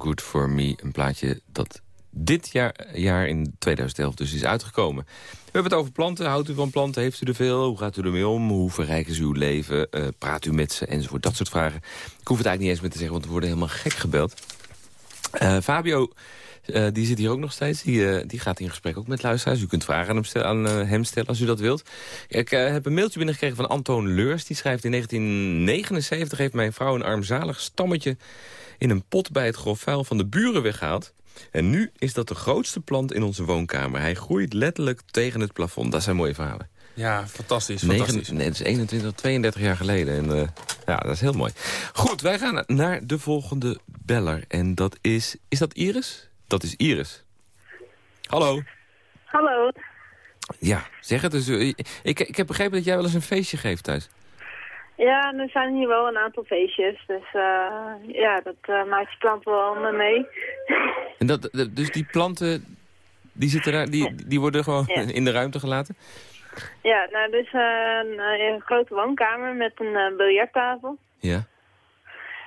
S9: Good For Me. Een plaatje dat dit jaar, jaar in 2011 dus is uitgekomen. We hebben het over planten. Houdt u van planten? Heeft u er veel? Hoe gaat u ermee om? Hoe verrijken ze uw leven? Uh, praat u met ze? Enzovoort. Dat soort vragen. Ik hoef het eigenlijk niet eens meer te zeggen, want we worden helemaal gek gebeld.
S3: Uh, Fabio, uh, die zit hier ook nog steeds. Die, die gaat in gesprek ook met luisteraars. U kunt vragen aan hem, stellen, aan, hem stellen als u dat wilt. Ik heb een mailtje binnengekregen van Antoon Leurs. Die schrijft in 1979 heeft mijn vrouw een armzalig stammetje... in een pot bij het grof vuil van de buren weggehaald. En nu is dat de grootste plant in onze woonkamer. Hij groeit letterlijk tegen het plafond. Dat zijn mooie verhalen.
S6: Ja, fantastisch. fantastisch.
S3: nee, het is 21, 32 jaar geleden. En, uh, ja, dat is heel mooi. Goed, wij gaan naar de volgende beller. En dat is... Is dat Iris? Dat is Iris. Hallo.
S10: Hallo.
S3: Ja, zeg het eens. Ik, ik heb begrepen dat jij wel eens een feestje geeft thuis.
S10: Ja, er zijn hier wel een aantal feestjes. Dus uh, ja, dat uh, maakt je plant wel mee.
S3: En dat, dus die planten, die, zitten daar, die, die worden gewoon ja. in de ruimte gelaten?
S10: Ja, nou, dus een, een, grote woonkamer met een uh, biljarttafel.
S3: Ja.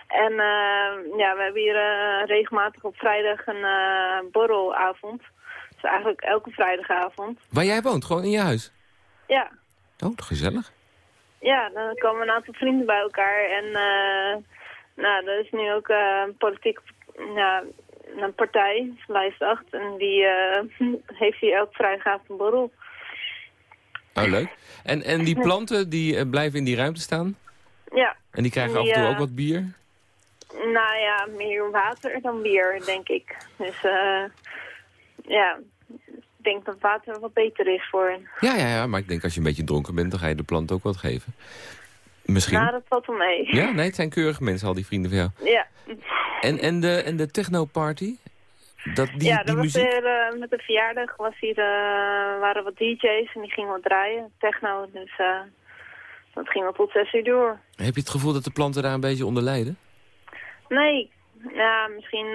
S10: En uh, ja, we hebben hier uh, regelmatig op vrijdag een borrelavond. Dus eigenlijk elke vrijdagavond.
S3: Waar jij woont, gewoon in je huis?
S10: Ja.
S3: Oh, gezellig.
S10: Ja, dan komen een aantal vrienden bij elkaar. En nou, er is nu ook een politiek, ja, een partij, lijst 8. En die heeft hier elke vrijdagavond een borrel.
S3: Oh, leuk. En, en die planten die blijven in die ruimte staan?
S10: Ja.
S3: En die krijgen die, af en toe ook wat bier?
S10: Nou ja, meer water dan bier, denk ik. Dus uh, ja, denk dat water wat beter is voor hen.
S3: Ja, ja, ja, maar ik denk als je een beetje dronken bent, dan ga je de plant ook wat geven. Misschien?
S10: Nou, dat valt wel mee.
S3: Ja, nee, het zijn keurige mensen, al die vrienden van jou.
S10: Ja.
S3: En, en de, en de techno-party? Dat, die,
S10: ja, dat
S3: die
S10: was
S3: muziek...
S10: weer, uh, met de verjaardag was hier, uh, waren wat DJ's en die gingen wat draaien, techno. Dus uh, dat ging wel tot zes uur door.
S3: Heb je het gevoel dat de planten daar een beetje onder lijden?
S10: Nee, ja, misschien,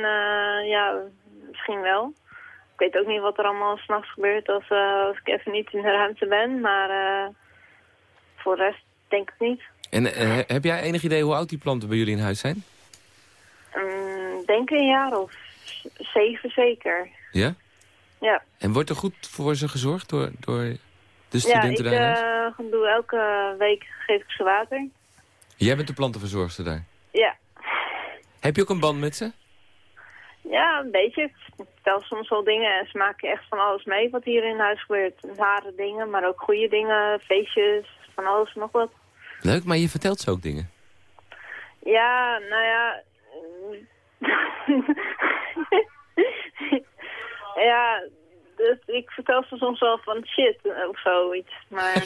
S10: ja, misschien wel. Ik weet ook niet wat er allemaal s'nachts gebeurt als, als ik even niet in de ruimte ben, maar voor de rest denk ik niet.
S3: En heb jij enig idee hoe oud die planten bij jullie in huis zijn?
S10: Um, denk een jaar of zeven zeker.
S3: Ja?
S10: Ja.
S3: En wordt er goed voor ze gezorgd door, door de studenten daar?
S10: Ja, ik doe elke week geef ik ze water.
S3: Jij bent de plantenverzorgster daar?
S10: Ja.
S3: Heb je ook een band met ze?
S10: Ja, een beetje. Ik vertel soms wel dingen en ze maken echt van alles mee wat hier in huis gebeurt. Rare dingen, maar ook goede dingen, feestjes, van alles en nog wat.
S3: Leuk, maar je vertelt ze ook dingen?
S10: Ja, nou ja... ja, dus ik vertel ze soms wel van shit of zoiets. Maar...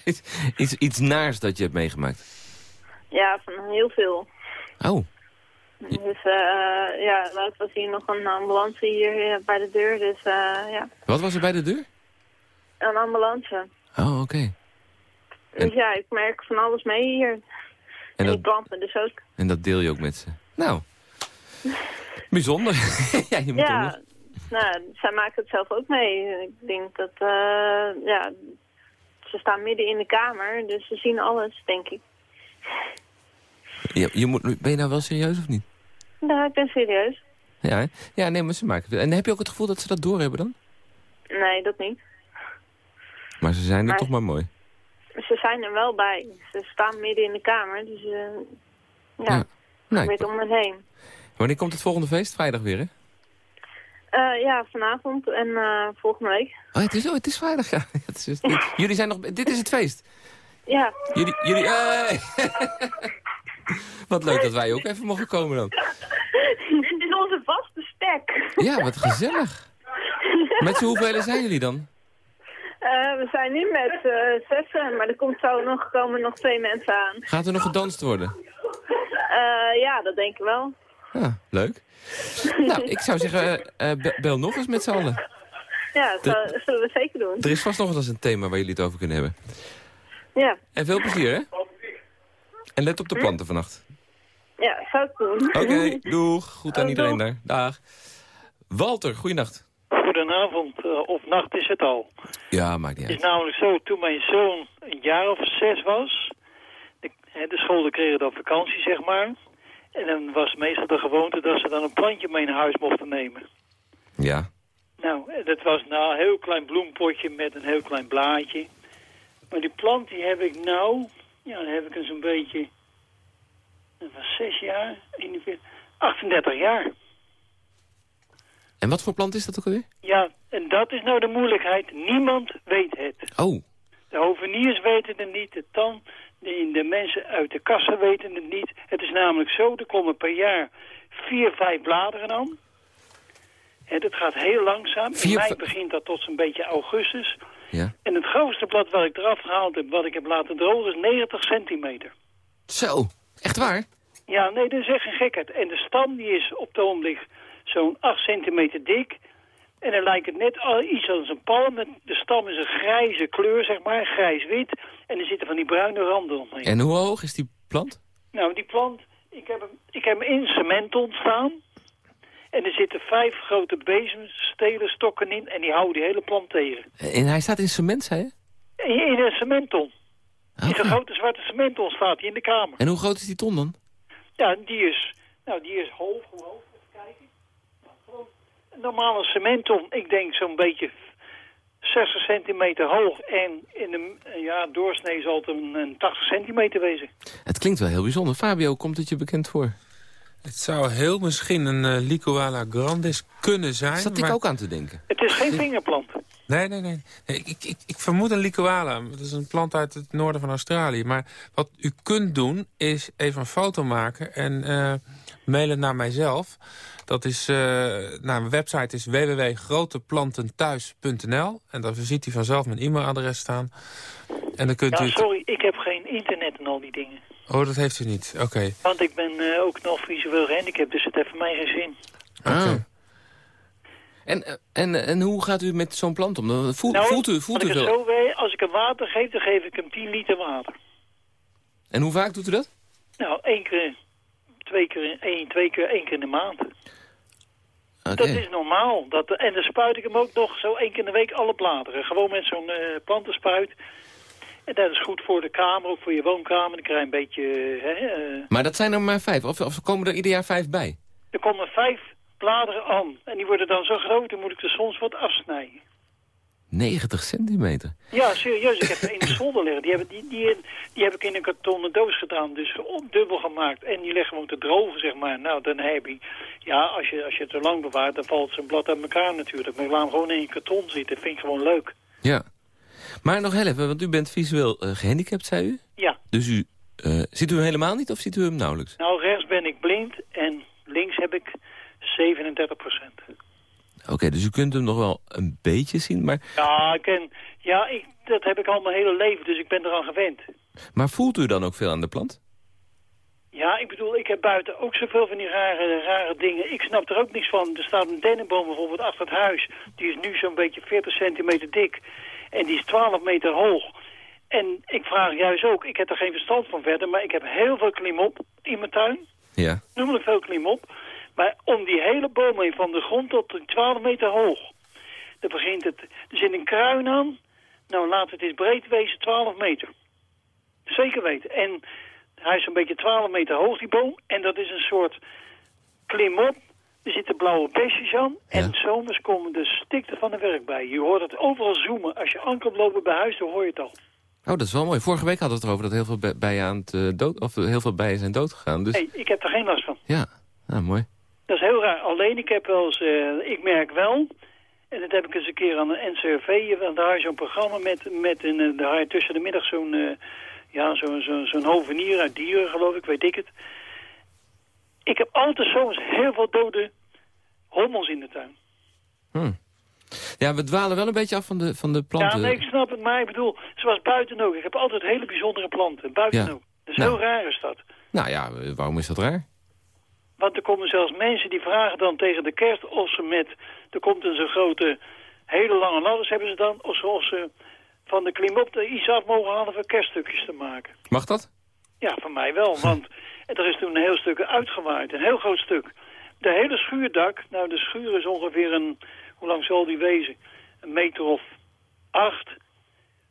S3: iets, iets naars dat je hebt meegemaakt?
S10: Ja, van heel veel.
S3: Oh.
S10: Dus uh, ja, laatst was hier nog een ambulance hier bij de deur, dus uh, ja.
S3: Wat was er bij de deur?
S10: Een ambulance.
S3: Oh, oké. Okay.
S10: Dus ja, ik merk van alles mee hier. En, en dat... planten dus ook.
S3: En dat deel je ook met ze? Nou, bijzonder. ja, je moet
S10: ja nou, zij maken het zelf ook mee. Ik denk dat, uh, ja, ze staan midden in de kamer, dus ze zien alles, denk ik.
S3: Ja, je moet, ben je nou wel serieus of niet?
S10: Ja, ik ben serieus.
S3: Ja, hè? ja nee, maar ze maken het. En heb je ook het gevoel dat ze dat doorhebben dan?
S10: Nee, dat niet.
S3: Maar ze zijn er maar toch maar mooi.
S10: Ze zijn er wel bij. Ze staan midden in de kamer, dus uh, ja, ja. Nou, ik om hen heen.
S3: Wanneer komt het volgende feest? Vrijdag weer, hè?
S10: Uh, ja, vanavond en uh, volgende week.
S3: Oh, het is, oh, het is vrijdag, ja. Het is, jullie zijn nog... Dit is het feest?
S10: Ja.
S3: Jullie... jullie hey! wat leuk dat wij ook even mogen komen dan.
S10: Dit is onze vaste stek.
S3: Ja, wat gezellig. Met z'n hoeveel zijn jullie dan?
S10: Uh, we zijn nu met zessen, maar er komt zo nog, komen nog twee mensen aan.
S3: Gaat er nog gedanst worden?
S10: ja, dat denk ik wel.
S3: Ja, leuk. nou, ik zou zeggen, uh, bel nog eens met z'n allen.
S10: Ja, dat zullen we zeker doen.
S3: Er is vast nog eens een thema waar jullie het over kunnen hebben.
S10: Ja.
S3: En veel plezier, hè? En let op de planten vannacht.
S10: Ja, zou ik doen.
S3: Oké, okay, doeg. Goed aan iedereen doeg. daar. Dag. Walter, goeienacht.
S11: Goedenavond, uh, of nacht is het al.
S3: Ja, maakt niet uit.
S11: Het is namelijk zo, toen mijn zoon een jaar of zes was... de, de scholen kregen dan vakantie, zeg maar... En dan was meestal de gewoonte dat ze dan een plantje mee naar huis mochten nemen.
S3: Ja.
S11: Nou, dat was nou een heel klein bloempotje met een heel klein blaadje. Maar die plant die heb ik nou, ja, dan heb ik een zo'n beetje, dat was zes jaar, 41, 38 jaar.
S3: En wat voor plant is dat ook alweer?
S11: Ja, en dat is nou de moeilijkheid. Niemand weet het.
S3: Oh,
S11: De hoveniers weten het niet, de tan, de, de mensen uit de kassa weten het niet. Het is namelijk zo, er komen per jaar vier, vijf bladeren aan. En dat gaat heel langzaam. In mei begint dat tot zo'n beetje augustus.
S3: Ja.
S11: En het grootste blad wat ik eraf gehaald heb, wat ik heb laten drogen, is 90 centimeter.
S3: Zo, echt waar?
S11: Ja, nee, dat is echt een gekheid. En de stam die is op de ogenblik zo'n 8 centimeter dik. En dan lijkt het net al iets als een palm. De stam is een grijze kleur, zeg maar, grijs-wit. En er zitten van die bruine randen omheen.
S3: En hoe hoog is die plant?
S11: Nou, die plant, ik heb hem, ik heb hem in cement ontstaan. En er zitten vijf grote bezemstelen stokken in. En die houden die hele plant tegen.
S3: En hij staat in cement, zei je?
S11: In, in een cementton. In zo'n grote zwarte cementton staat hij in de kamer.
S3: En hoe groot is die ton dan?
S11: Ja, die is, nou, die is hoog, hoog? Even kijken. Een normale cementton, ik denk zo'n beetje 60 centimeter hoog. En in de ja, doorsnee zal het een, een 80 centimeter wezen.
S3: Het klinkt wel heel bijzonder. Fabio, komt het je bekend voor?
S6: Het zou heel misschien een eh Licoala grandis kunnen zijn.
S3: Zat ik
S6: maar-
S3: ook aan te denken.
S11: Het is geen vingerplant.
S6: Nee, nee, nee. Nee, Ik, ik, ik vermoed een Licoala. Dat is een plant uit het noorden van Australië. Maar wat u kunt doen, is even een foto maken en eh mailen naar mijzelf. Dat is, eh nou, mijn website is www.groteplantentuis.nl. En dan ziet u vanzelf mijn e-mailadres staan. En dan kunt u het...
S11: sorry, ik heb geen internet en al die dingen.
S6: Oh, dat heeft u niet. Oké.
S11: Want ik ben eh, ook nog visueel gehandicapt, dus het heeft voor mij geen zin.
S3: Ah. En, eh, en, en hoe gaat u met zo'n plant om? Voelt,
S11: Nou,
S3: voelt u, voelt
S11: als
S3: u
S11: ik het zo weet, als ik hem water geef, dan geef ik hem 10 liter water.
S3: En hoe vaak doet u dat?
S11: Nou, één keer, twee keer, één, twee keer, één keer in de maand.
S3: Oké.
S11: Dat is normaal. Dat, en dan spuit ik hem ook nog zo één keer in de week alle bladeren. Gewoon met zo'n eh plantenspuit. En dat is goed voor de kamer, ook voor je woonkamer. Dan krijg je een beetje... Hè, eh,
S3: Maar dat zijn er maar vijf. Of, of komen er ieder jaar vijf bij?
S11: er komen vijf bladeren aan. En die worden dan zo groot, dan moet ik er soms wat afsnijden.
S3: 90 centimeter.
S11: Ja, serieus. Ik heb er in de zolder liggen. Die, hebben, die, die, die heb ik in een kartonnen doos gedaan. Dus dubbel gemaakt. En die leggen gewoon te drogen, zeg maar. Nou, dan heb je... Ja, als je, als je het te lang bewaart, dan valt zijn blad uit elkaar natuurlijk. Maar ik laat hem gewoon in een karton zitten. vind ik gewoon leuk.
S3: Ja. Maar nog heel even, want u bent visueel eh, gehandicapt, zei u?
S11: Ja.
S3: Dus u, eh, ziet u hem helemaal niet of ziet u hem nauwelijks?
S11: Nou, rechts ben ik blind en links heb ik 37 procent.
S3: Oké, dus u kunt hem nog wel een beetje zien, maar,
S11: Ja, ik ken, ja ik, dat heb ik al mijn hele leven, dus ik ben eraan gewend.
S3: maar voelt u dan ook veel aan de plant?
S11: Ja, ik bedoel, ik heb buiten ook zoveel van die rare, rare dingen. Ik snap er ook niks van. Er staat een dennenboom bijvoorbeeld achter het huis. Die is nu zo'n beetje 40 centimeter dik. En die is 12 meter hoog. En ik vraag juist ook, ik heb er geen verstand van verder... maar ik heb heel veel klimop in mijn tuin.
S3: Ja.
S11: Noemelijk veel klimop. Maar om die hele boom heen, van de grond tot die 12 meter hoog... dan begint het... Er zit een kruin aan. Nou, laat het eens breed wezen, 12 meter. Zeker weten. En hij is een beetje 12 meter hoog, die boom. En dat is een soort klimop. Er zitten blauwe besjes aan. En zomers komen de stikte van de werk bij. Je hoort het overal zoomen. Als je aankomt lopen bij huis, dan hoor je het al.
S3: Oh, dat is wel mooi. Vorige week hadden we het erover dat heel veel bij- bijen aan het eh, dood, of heel veel bijen zijn doodgegaan. Dus
S11: Nee, ik heb er geen last van.
S3: ja, nou, mooi.
S11: Dat is heel raar. Alleen, ik heb wel eens... eh, ik merk wel... En dat heb ik eens een keer aan de NCRV... Want daar is zo'n programma met... met een, eh, daar tussen de middag zo'n... eh, ja, zo'n zo, zo'n hovenier uit dieren, geloof ik, weet ik het. Ik heb altijd soms heel veel dode hommels in de tuin.
S3: Hm. Ja, we dwalen wel een beetje af van de, van de planten.
S11: Ja, nee, ik snap het, maar ik bedoel, zoals buiten ook. Ik heb altijd hele bijzondere planten, buiten
S3: Ja.
S11: ook. Dat is
S3: Nou.
S11: heel raar is dat.
S3: Nou ja, waarom is dat raar?
S11: Want er komen zelfs mensen die vragen dan tegen de kerst of ze met... Er komt een zo'n grote, hele lange ladders hebben ze dan... Of ze, of ze van de klimop iets af mogen halen voor kerststukjes te maken.
S3: Mag dat?
S11: Ja, van mij wel, want er is toen een heel stuk uitgewaaid. Een heel groot stuk. De hele schuurdak, nou de schuur is ongeveer een... Hoe lang zal die wezen? Een meter of acht.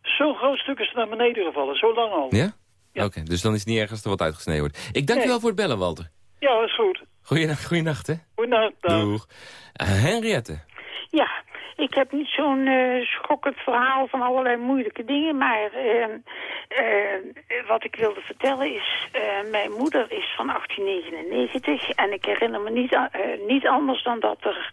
S11: Zo'n groot stuk is er naar beneden gevallen, zo lang al.
S3: Ja? Oké, dus dan is het niet erg als er wat uitgesneden wordt. Ik dank u wel voor het bellen, Walter.
S11: Ja, dat is goed.
S3: Goeienacht, goeienacht hè?
S11: Goedenacht. dag.
S3: Doeg. Henriette.
S12: Ja, ik heb niet zo'n uh, schokkend verhaal van allerlei moeilijke dingen. Maar uh, uh, wat ik wilde vertellen is... mijn moeder is van 1899. En ik herinner me niet, niet anders dan dat er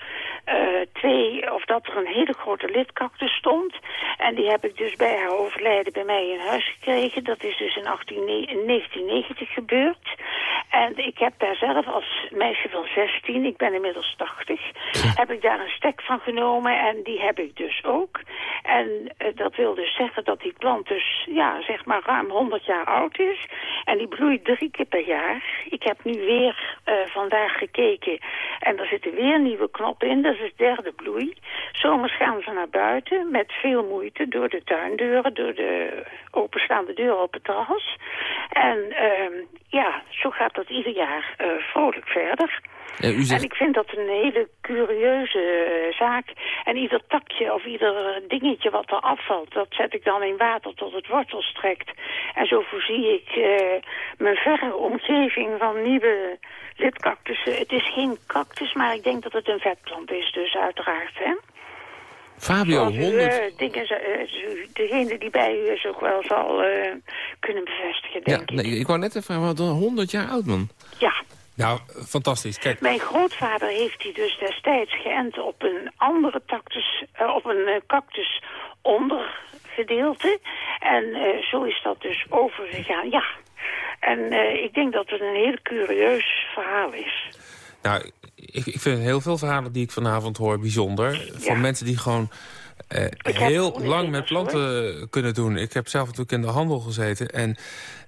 S12: twee... of dat er een hele grote lidcactus stond. En die heb ik dus bij haar overlijden bij mij in huis gekregen. Dat is dus in, 18, in 1990 gebeurd. En ik heb daar zelf als meisje van 16, ik ben inmiddels 80... heb ik daar een stek van genomen en die heb ik dus ook. En uh, dat wil dus zeggen dat die plant dus, ja, zeg maar ruim 100 jaar oud is. En die bloeit drie keer per jaar. Ik heb nu weer uh, vandaag gekeken en er zitten weer nieuwe knoppen in. Dat is de derde bloei. Zomers gaan ze naar buiten met veel moeite door de tuindeuren, door de openstaande deuren op het terras. En uh, ja, zo gaat dat ieder jaar uh, vrolijk verder.
S3: Zegt...
S12: En ik vind dat een hele curieuze uh, zaak. En ieder takje of ieder dingetje wat er afvalt... dat zet ik dan in water tot het wortels trekt. En zo voorzie ik uh, mijn verre omgeving van nieuwe lidcactussen. Het is geen cactus, maar ik denk dat het een vetplant is, dus uiteraard, hè?
S3: Fabio, 100...
S12: Uh, dingen, degene die bij u is ook wel zal uh, kunnen bevestigen, denk
S3: ja, nee, ik. wou net even vragen, 100 jaar oud, man.
S12: Ja.
S6: Nou, fantastisch. Kijk.
S12: Mijn grootvader heeft hij dus destijds geënt op een andere cactus, op een cactus ondergedeelte. En zo is dat dus overgegaan, ja. En ik denk dat het een heel curieus verhaal is.
S6: Nou, ik, ik vind heel veel verhalen die ik vanavond hoor bijzonder. Van ja. mensen die gewoon uh, heel lang met planten hoor. kunnen doen. Ik heb zelf natuurlijk in de handel gezeten. En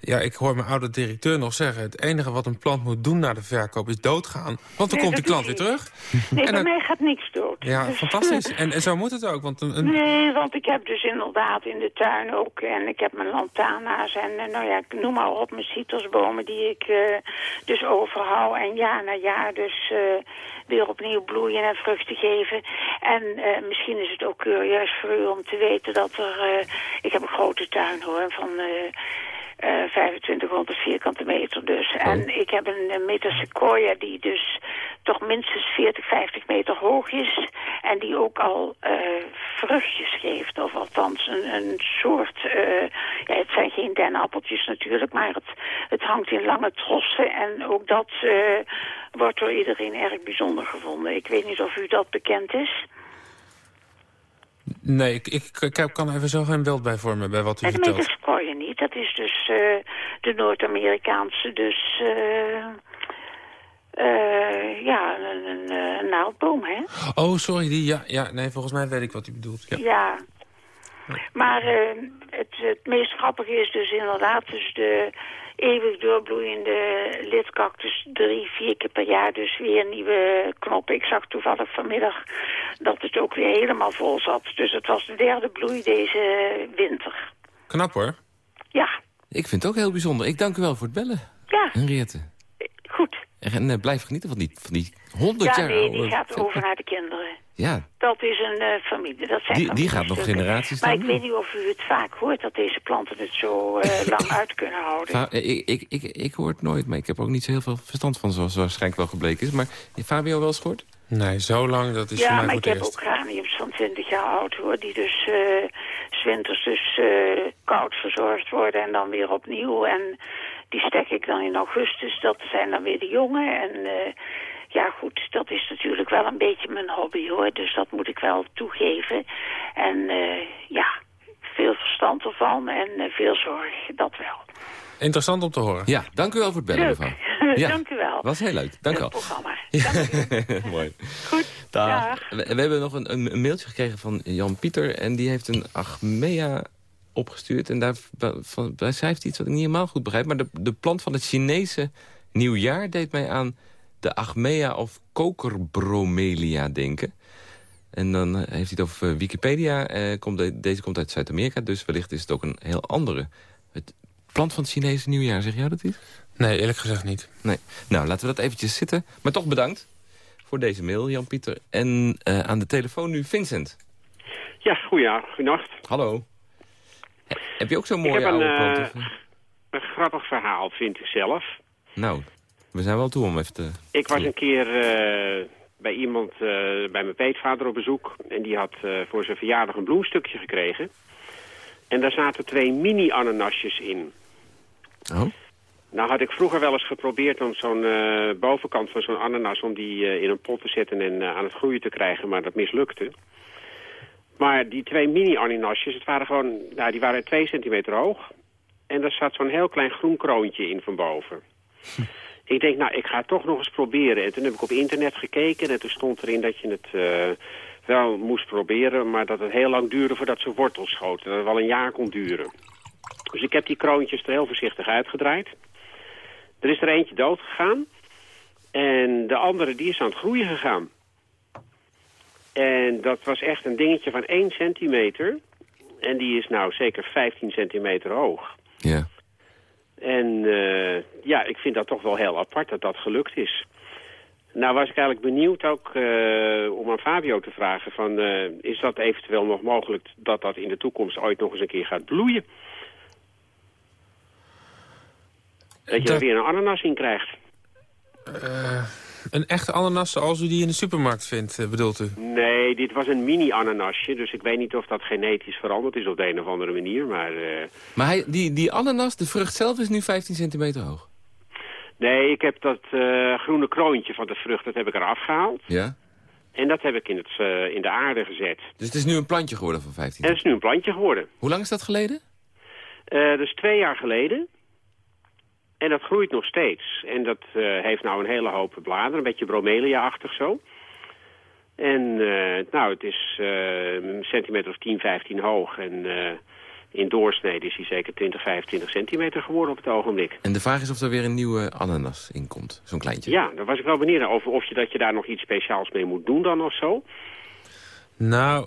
S6: ja, ik hoor mijn oude directeur nog zeggen... het enige wat een plant moet doen na de verkoop is doodgaan. Want dan
S12: nee,
S6: komt die klant weer terug.
S12: Nee, en bij mij gaat niks dood.
S6: Ja, dus, fantastisch. En, en, zo moet het ook. Want een, een...
S12: Nee, want ik heb dus inderdaad in de tuin ook... en ik heb mijn lantana's en nou ja, ik noem maar op... mijn citrusbomen die ik uh, dus overhoud. En jaar na jaar dus... Uh, weer opnieuw bloeien en vruchten geven. En uh, misschien is het ook curieus voor u om te weten dat er... Uh, ik heb een grote tuin hoor, van... Uh, uh, 2500 vierkante meter dus. Oh. En ik heb een, een meter sequoia die dus toch minstens 40, 50 meter hoog is. En die ook al uh, vruchtjes geeft. Of althans een, een soort... Uh, ja, het zijn geen dennenappeltjes natuurlijk, maar het, het hangt in lange trossen. En ook dat wordt door iedereen erg bijzonder gevonden. Ik weet niet of u dat bekend is.
S6: Nee, ik, ik, ik kan even zo geen beeld bij vormen bij wat u vertelt.
S12: En dat je niet. Dat is dus de Noord-Amerikaanse, dus... Uh, uh, ja, een, een, een, naaldboom, hè?
S6: Oh, sorry, die, ja, ja, nee, volgens mij weet ik wat u bedoelt. Ja,
S12: ja. maar het, het meest grappige is dus inderdaad dus de eeuwig doorbloeiende lidcactus drie, vier keer per jaar dus weer nieuwe knoppen. Ik zag toevallig vanmiddag dat het ook weer helemaal vol zat. Dus het was de derde bloei deze winter.
S6: Knap hoor.
S12: Ja.
S3: Ik vind het ook heel bijzonder. Ik dank u wel voor het bellen.
S12: Ja.
S3: Henriette.
S12: Goed.
S3: En uh, blijf genieten van die, van die 100
S12: ja,
S3: jaar
S12: nee, die gaat over naar de kinderen.
S3: Ja.
S12: Dat is een uh, familie. Dat zijn
S3: die, die gaat nog generaties
S12: Maar ik weet niet of u het vaak hoort dat deze planten het zo uh, lang uit kunnen houden.
S3: Va ik, ik, ik, ik hoor het nooit, maar ik heb ook niet zo heel veel verstand van, zoals waarschijnlijk wel gebleken is. Maar Fabio wel eens gehoord?
S6: Nee, zo lang, dat is
S12: ja,
S6: voor mij
S12: maar
S6: voor
S12: ik heb
S6: eerst.
S12: ook graniums van 20 jaar oud hoor, die dus uh, zwinters dus uh, koud verzorgd worden en dan weer opnieuw. En die stek ik dan in augustus, dat zijn dan weer de jongen. En uh, ja goed, dat is natuurlijk wel een beetje mijn hobby hoor, dus dat moet ik wel toegeven. En uh, ja, veel verstand ervan en uh, veel zorg, dat wel.
S6: Interessant om te horen.
S3: Ja, dank u wel voor het bellen, mevrouw.
S12: Ja, dank u wel.
S3: Was heel leuk, dank u wel.
S12: programma.
S3: Mooi.
S12: Goed,
S3: Dag. Dag. We, we, hebben nog een, een, mailtje gekregen van Jan Pieter... en die heeft een Achmea opgestuurd. En daar van, hij schrijft iets wat ik niet helemaal goed begrijp... maar de, de plant van het Chinese nieuwjaar deed mij aan de Achmea of kokerbromelia denken. En dan heeft hij het over Wikipedia. Eh, komt de, deze komt uit Zuid-Amerika, dus wellicht is het ook een heel andere. Het plant van het Chinese nieuwjaar, zeg jij dat iets?
S6: Nee, eerlijk gezegd niet.
S3: Nee. Nou, laten we dat eventjes zitten. Maar toch bedankt voor deze mail, Jan-Pieter. En uh, aan de telefoon nu Vincent.
S13: Ja, goeienacht.
S3: Hallo. He, heb je ook zo'n mooie oude
S13: een,
S3: plant?
S13: Uh, een grappig verhaal, vind ik zelf.
S3: Nou, we zijn wel toe om even te...
S13: Ik was een keer uh, bij iemand, eh, bij mijn peetvader op bezoek. En die had eh, voor zijn verjaardag een bloemstukje gekregen. En daar zaten twee mini-ananasjes in.
S3: Oh.
S13: Nou had ik vroeger wel eens geprobeerd om zo'n eh, bovenkant van zo'n ananas... om die eh, in een pot te zetten en eh, aan het groeien te krijgen, maar dat mislukte. Maar die twee mini-ananasjes, het waren gewoon, nou, die waren twee centimeter hoog. En daar zat zo'n heel klein groen kroontje in van boven. ik denk, nou, ik ga het toch nog eens proberen. En toen heb ik op internet gekeken en toen stond erin dat je het wel moest proberen... maar dat het heel lang duurde voordat ze wortels schoten. Dat het wel een jaar kon duren. Dus ik heb die kroontjes er heel voorzichtig uitgedraaid. Er is er eentje dood gegaan. En de andere die is aan het groeien gegaan. En dat was echt een dingetje van 1 centimeter. En die is nou zeker 15 centimeter hoog.
S3: Ja.
S13: En eh, ja, ik vind dat toch wel heel apart dat dat gelukt is. Nou was ik eigenlijk benieuwd ook eh, om aan Fabio te vragen... Van, eh, is dat eventueel nog mogelijk dat dat in de toekomst ooit nog eens een keer gaat bloeien? Dat je
S6: Dat-
S13: er weer een ananas in krijgt.
S6: Eh, een echte ananas zoals u die in de supermarkt vindt, eh, bedoelt u?
S13: Nee, dit was een mini-ananasje. Dus ik weet niet of dat genetisch veranderd is op de een of andere manier. Maar eh,
S3: Maar hij, die, die ananas, de vrucht zelf, is nu 15 centimeter hoog.
S13: nee, ik heb dat eh, groene kroontje van de vrucht, dat heb ik eraf gehaald.
S3: Ja.
S13: En dat heb ik in, het, eh, in de aarde gezet.
S3: Dus het is nu een plantje geworden van 15
S13: En het is nu een plantje geworden.
S3: Hoe lang is dat geleden?
S13: Eh dat is twee jaar geleden. En dat groeit nog steeds. En dat eh, heeft nou een hele hoop bladeren, een beetje bromelia-achtig zo. En eh, nou, het is eh, een centimeter of 10, 15 hoog. En eh, in doorsnede is hij zeker 20, 25 centimeter geworden op het ogenblik.
S3: En de vraag is of er weer een nieuwe ananas in komt. Zo'n kleintje.
S13: Ja, daar was ik wel benieuwd naar. Of, of je, dat je daar nog iets speciaals mee moet doen dan of zo.
S6: Nou,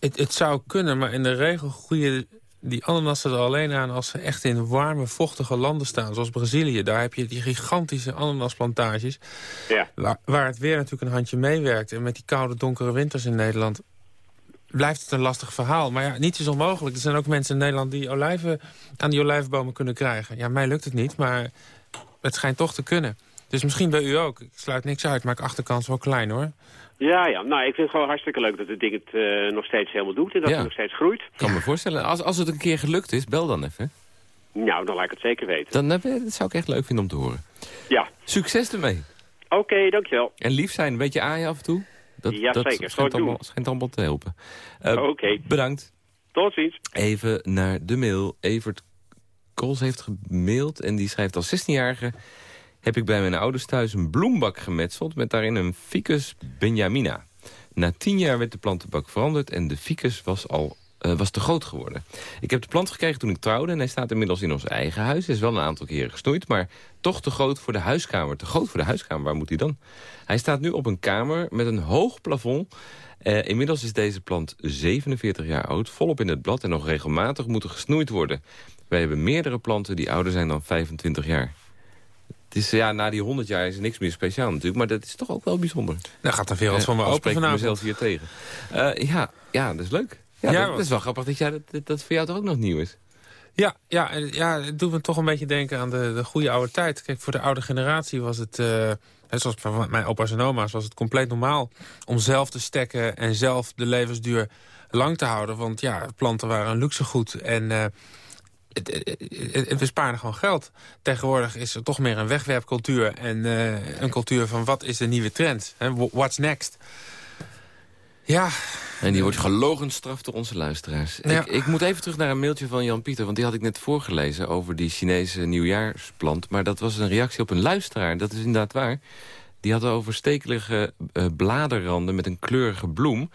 S6: het, het zou kunnen, maar in de regel groeien die ananassen er alleen aan... als ze echt in warme, vochtige landen staan, zoals Brazilië. Daar heb je die gigantische ananasplantages...
S13: Ja.
S6: Waar, waar het weer natuurlijk een handje meewerkt. En met die koude, donkere winters in Nederland blijft het een lastig verhaal. Maar ja, niets is onmogelijk. Er zijn ook mensen in Nederland die olijven aan die olijfbomen kunnen krijgen. Ja, mij lukt het niet, maar het schijnt toch te kunnen. Dus misschien bij u ook. Ik sluit niks uit, maar ik acht de kans wel klein, hoor.
S13: Ja, ja. Nou, ik vind het gewoon hartstikke leuk dat het ding het eh, nog steeds helemaal doet. En dat
S3: Ja.
S13: het nog steeds groeit.
S3: Ik kan me voorstellen. Als, als het een keer gelukt is, bel dan even.
S13: Nou, dan laat ik het zeker weten.
S3: Dan, eh, dat zou ik echt leuk vinden om te horen.
S13: Ja.
S3: Succes ermee.
S13: Oké, dankjewel.
S3: En lief zijn, een beetje aaien af en toe. Dat,
S13: Ja,
S3: dat
S13: zeker.
S3: Schijnt, allemaal, schijnt allemaal te helpen. Eh,
S13: Oké.
S3: Bedankt.
S13: Tot ziens.
S3: Even naar de mail. Evert Kools heeft gemaild en die schrijft als 16-jarige... heb ik bij mijn ouders thuis een bloembak gemetseld... met daarin een ficus benjamina. Na tien jaar werd de plantenbak veranderd en de ficus was al eh, was te groot geworden. Ik heb de plant gekregen toen ik trouwde en hij staat inmiddels in ons eigen huis. Hij is wel een aantal keren gesnoeid, maar toch te groot voor de huiskamer. Te groot voor de huiskamer, waar moet hij dan? Hij staat nu op een kamer met een hoog plafond. Eh, inmiddels is deze plant 47 jaar oud, volop in het blad en nog regelmatig moeten gesnoeid worden. Wij hebben meerdere planten die ouder zijn dan 25 jaar. Het is, ja, na die 100 jaar is er niks meer speciaal natuurlijk, maar dat is toch ook wel bijzonder.
S6: Nou gaat de wereld
S3: Eh,
S6: van me open
S3: ik
S6: vanavond.
S3: mezelf hier tegen. Eh, ja, ja, dat is leuk. Ja,
S6: Ja,
S3: dat, is wel grappig dat, jij, dat, dat, voor jou toch ook nog nieuw is.
S6: Ja, ja, ja, het doet me toch een beetje denken aan de, de goede oude tijd. Kijk, voor de oude generatie was het, hè, zoals van mijn opa's en oma's, was het compleet normaal om zelf te stekken en zelf de levensduur lang te houden. Want ja, planten waren een luxegoed en we sparen gewoon geld. Tegenwoordig is er toch meer een wegwerpcultuur en eh, een cultuur van wat is de nieuwe trend? Hè? What's next? Ja,
S3: En die wordt gelogenstraft door onze luisteraars.
S6: Ja.
S3: Ik, ik moet even terug naar een mailtje van Jan-Pieter... want die had ik net voorgelezen over die Chinese nieuwjaarsplant. Maar dat was een reactie op een luisteraar. Dat is inderdaad waar. Die had het over stekelige eh, bladerranden met een kleurige bloem.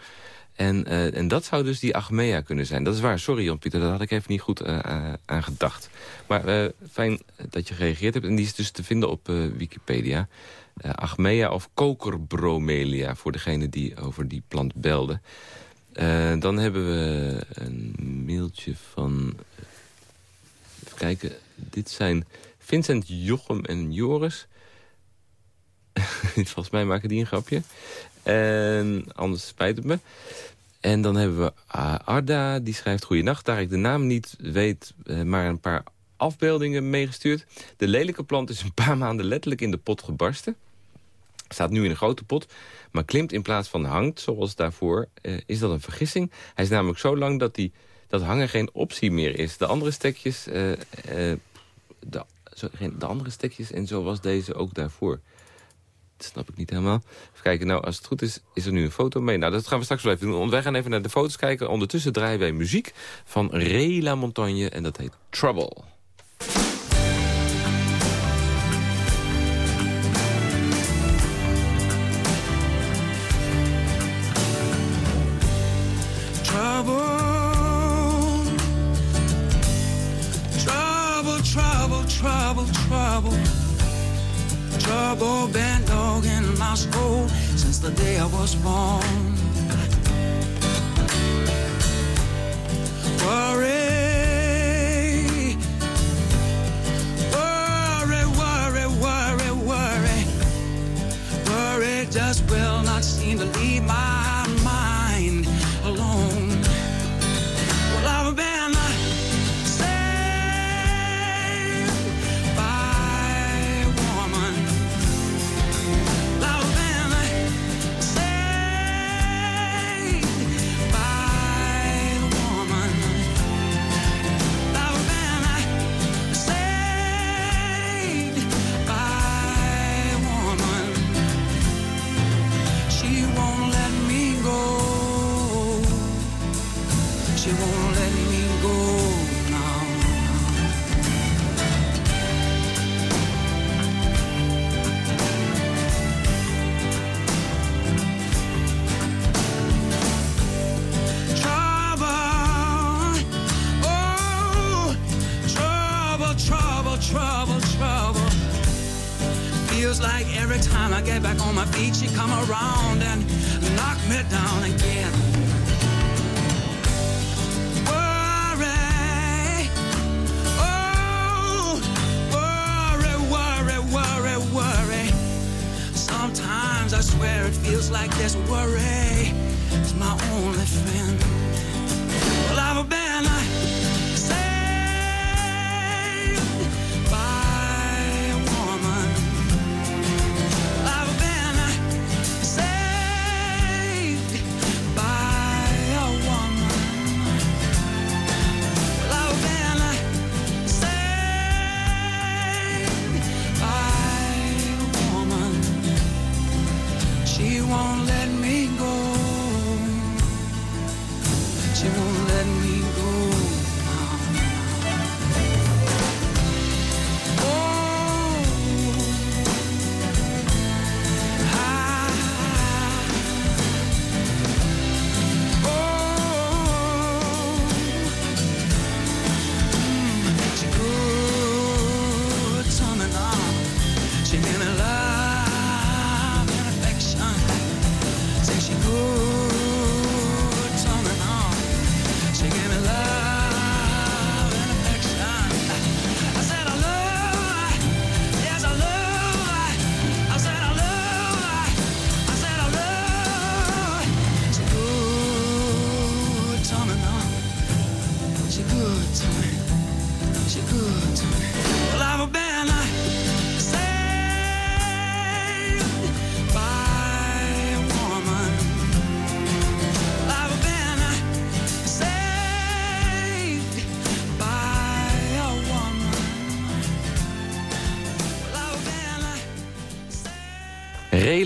S3: En, eh, en dat zou dus die Achmea kunnen zijn. Dat is waar. Sorry Jan-Pieter, daar had ik even niet goed eh, aan gedacht. Maar fijn dat je gereageerd hebt. En die is dus te vinden op Wikipedia. Achmea of kokerbromelia, voor degene die over die plant belde. Dan hebben we een mailtje van... Even kijken, dit zijn Vincent, Jochem en Joris. Volgens mij maken die een grapje. En anders spijt het me. En dan hebben we ah, Arda, die schrijft... Goeienacht, daar ik de naam niet weet, eh, maar een paar afbeeldingen meegestuurd. De lelijke plant is een paar maanden letterlijk in de pot gebarsten. Staat nu in een grote pot, maar klimt in plaats van hangt, zoals daarvoor, uh, is dat een vergissing. Hij is namelijk zo lang dat, die, dat hangen geen optie meer is. De andere stekjes, de, de andere stekjes en zo was deze ook daarvoor. Dat snap ik niet helemaal. Even kijken, nou, als het goed is, is er nu een foto mee. Nou, dat gaan we straks wel even doen. Wij gaan even naar de foto's kijken. Ondertussen draaien wij muziek van Ray La Montagne en dat heet Trouble.
S14: trouble, trouble. Trouble been dog in my soul since the day I was born. Worry, worry, worry, worry, worry. Worry just will not seem to leave my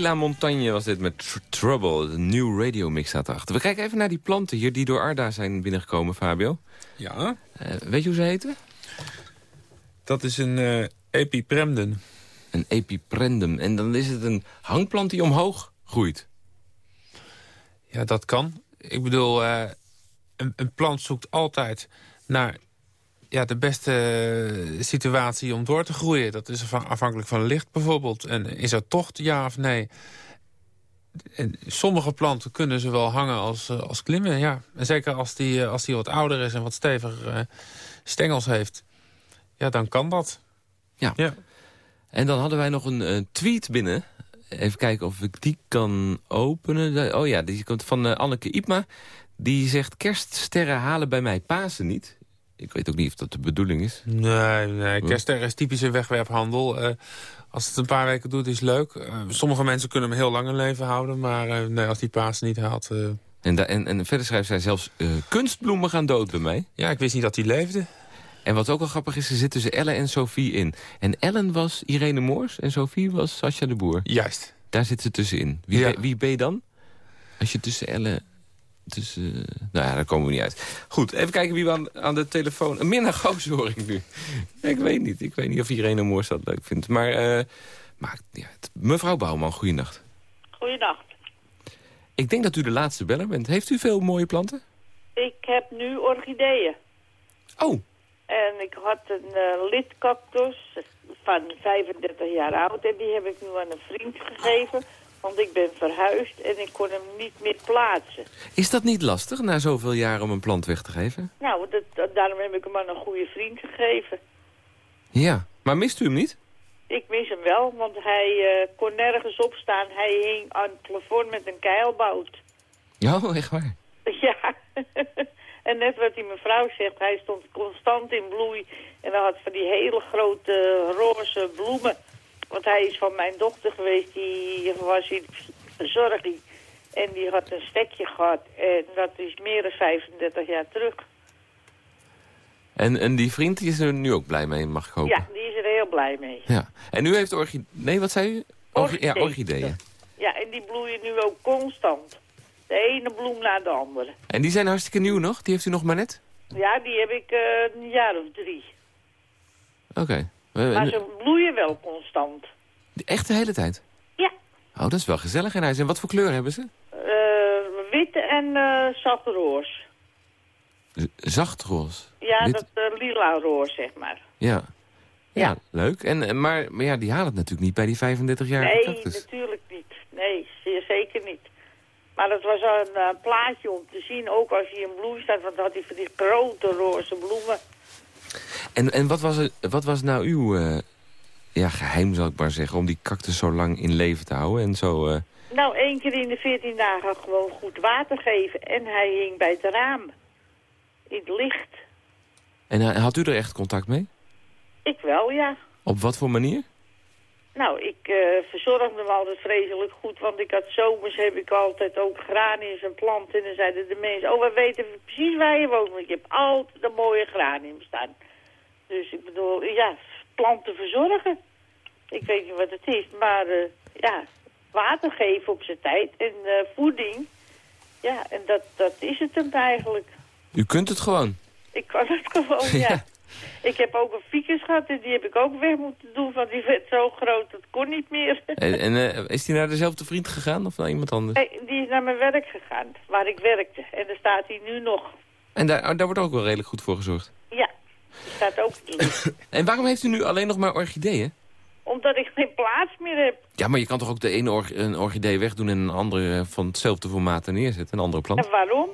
S3: La Montagne was dit met Trouble, de New Radio Mix staat erachter. We kijken even naar die planten hier die door Arda zijn binnengekomen, Fabio.
S6: Ja.
S3: Uh, weet je hoe ze heten?
S6: Dat is een uh, epipremden.
S3: Een epipremdum. En dan is het een hangplant die omhoog groeit.
S6: Ja, dat kan. Ik bedoel, uh, een, een plant zoekt altijd naar ja, de beste situatie om door te groeien. Dat is afhankelijk van licht bijvoorbeeld. En is er tocht, ja of nee? En sommige planten kunnen ze wel hangen als, eh, als klimmen, ja. En zeker als die, eh, als die wat ouder is en wat steviger uh, stengels heeft. Ja, dan kan dat.
S3: Ja. ja. En dan hadden wij nog een tweet binnen. Even kijken of ik die kan openen. Oh ja, die komt van Anneke Ipma. Die zegt, kerststerren halen bij mij Pasen niet Ik weet ook niet of dat de bedoeling is.
S6: Nee, nee. Kerststerren is typische wegwerphandel. Eh, als het een paar weken doet, is leuk. Eh, sommige mensen kunnen hem heel lang in leven houden. Maar eh, nee, als die paas niet haalt...
S3: En, en, en verder schrijft zij zelfs... kunstbloemen gaan dood bij mij.
S6: Ja, ik wist niet dat hij leefde.
S3: En wat ook wel grappig is, er zit tussen Ellen en Sophie in. En Ellen was Irene Moors en Sophie was Sascha de Boer.
S6: Juist.
S3: Daar zit ze tussenin. Wie,
S6: Ja.
S3: ben, wie ben je dan? Als je tussen Ellen... Tussen, nou ja, daar komen we niet uit. Goed, even kijken wie we aan, aan de telefoon... Een Minna Goos hoor ik nu. ik weet niet. Ik weet niet of Irene Moors dat leuk vindt. Maar, eh niet uit. Mevrouw Bouwman, goeienacht.
S15: Goeiedag.
S3: Ik denk dat u de laatste beller bent. Heeft u veel mooie planten?
S15: Ik heb nu orchideeën.
S3: Oh.
S15: En ik had een eh lidcactus van 35 jaar oud. En die heb ik nu aan een vriend gegeven. Want ik ben verhuisd en ik kon hem niet meer plaatsen.
S3: Is dat niet lastig, na zoveel jaren om een plant weg te geven?
S15: Nou, dat, dat- daarom heb ik hem aan een goede vriend gegeven.
S3: Ja. Maar mist u hem niet?
S15: Ik mis hem wel, want hij eh, kon nergens opstaan. Hij hing aan het plafond met een keilbout.
S3: Ja, echt waar.
S15: Ja, en net wat die mevrouw zegt, hij stond constant in bloei. En hij had van die hele grote roze bloemen. Want hij is van mijn dochter geweest, die was in verzorging. En die had een stekje gehad. En dat is meer dan 35 jaar terug.
S3: En, en die vriend die is er nu ook blij mee, mag ik hopen?
S15: Ja, die is er heel blij mee.
S3: Ja. En u heeft orchidee... Nee, wat zei u? Ja,
S15: Orchideeën. Ja, en die bloeien nu ook constant. De ene bloem na de andere.
S3: En die zijn hartstikke nieuw nog? Die heeft u nog maar net?
S15: Ja, die heb ik eh, een jaar of drie.
S3: Oké.
S15: Maar ze bloeien wel constant.
S3: Echt de hele tijd?
S15: Ja.
S3: Oh, dat is wel gezellig in huis. En wat voor kleur hebben ze?
S15: Eh, wit en eh zacht roos.
S3: Z- Zacht roze.
S15: Ja,
S3: Wit.
S15: dat eh, lila roos, zeg maar.
S3: Ja. ja. leuk. En, maar, maar ja, die halen het natuurlijk niet bij die 35 jaar
S15: nee,
S3: cactus.
S15: natuurlijk niet. Nee, zeer zeker niet. Maar dat was een plaatje om te zien, ook als hij in bloei staat. Want dan had hij van die grote roze bloemen.
S3: En, en wat, was er, wat was nou uw eh, ja, geheim, zal ik maar zeggen... om die cactus zo lang in leven te houden en zo... eh,
S15: Nou, één keer in de 14 dagen gewoon goed water geven. En hij hing bij het raam. In het licht.
S3: En eh, had u er echt contact mee?
S15: Ik wel, ja.
S3: Op wat voor manier?
S15: Nou, ik eh, verzorgde hem altijd vreselijk goed, want ik had zomers heb ik altijd ook graniums en planten. En dan zeiden de mensen, oh, we weten precies waar je woont, want je hebt altijd een mooie granium staan. Dus ik bedoel, ja, planten verzorgen. Ik weet niet wat het is, maar eh, ja, water geven op zijn tijd en eh, voeding. Ja, en dat, dat is het hem eigenlijk.
S3: U kunt het gewoon.
S15: Ik kan het gewoon, ja.
S3: Ja.
S15: Ik heb ook een ficus gehad en die heb ik ook weg moeten doen, want die werd zo groot, dat kon niet meer.
S3: En, en eh, is hij naar dezelfde vriend gegaan of naar iemand anders?
S15: Nee, die is naar mijn werk gegaan, waar ik werkte. En daar staat hij nu nog.
S3: En daar, oh, daar wordt ook wel redelijk goed voor gezorgd.
S15: Ja, die staat ook in.
S3: En waarom heeft u nu alleen nog maar orchideeën?
S15: Omdat ik geen plaats meer heb.
S3: Ja, maar je kan toch ook de ene een orchidee wegdoen... en een andere eh, van hetzelfde formaat er neerzetten, een andere plant?
S15: En waarom?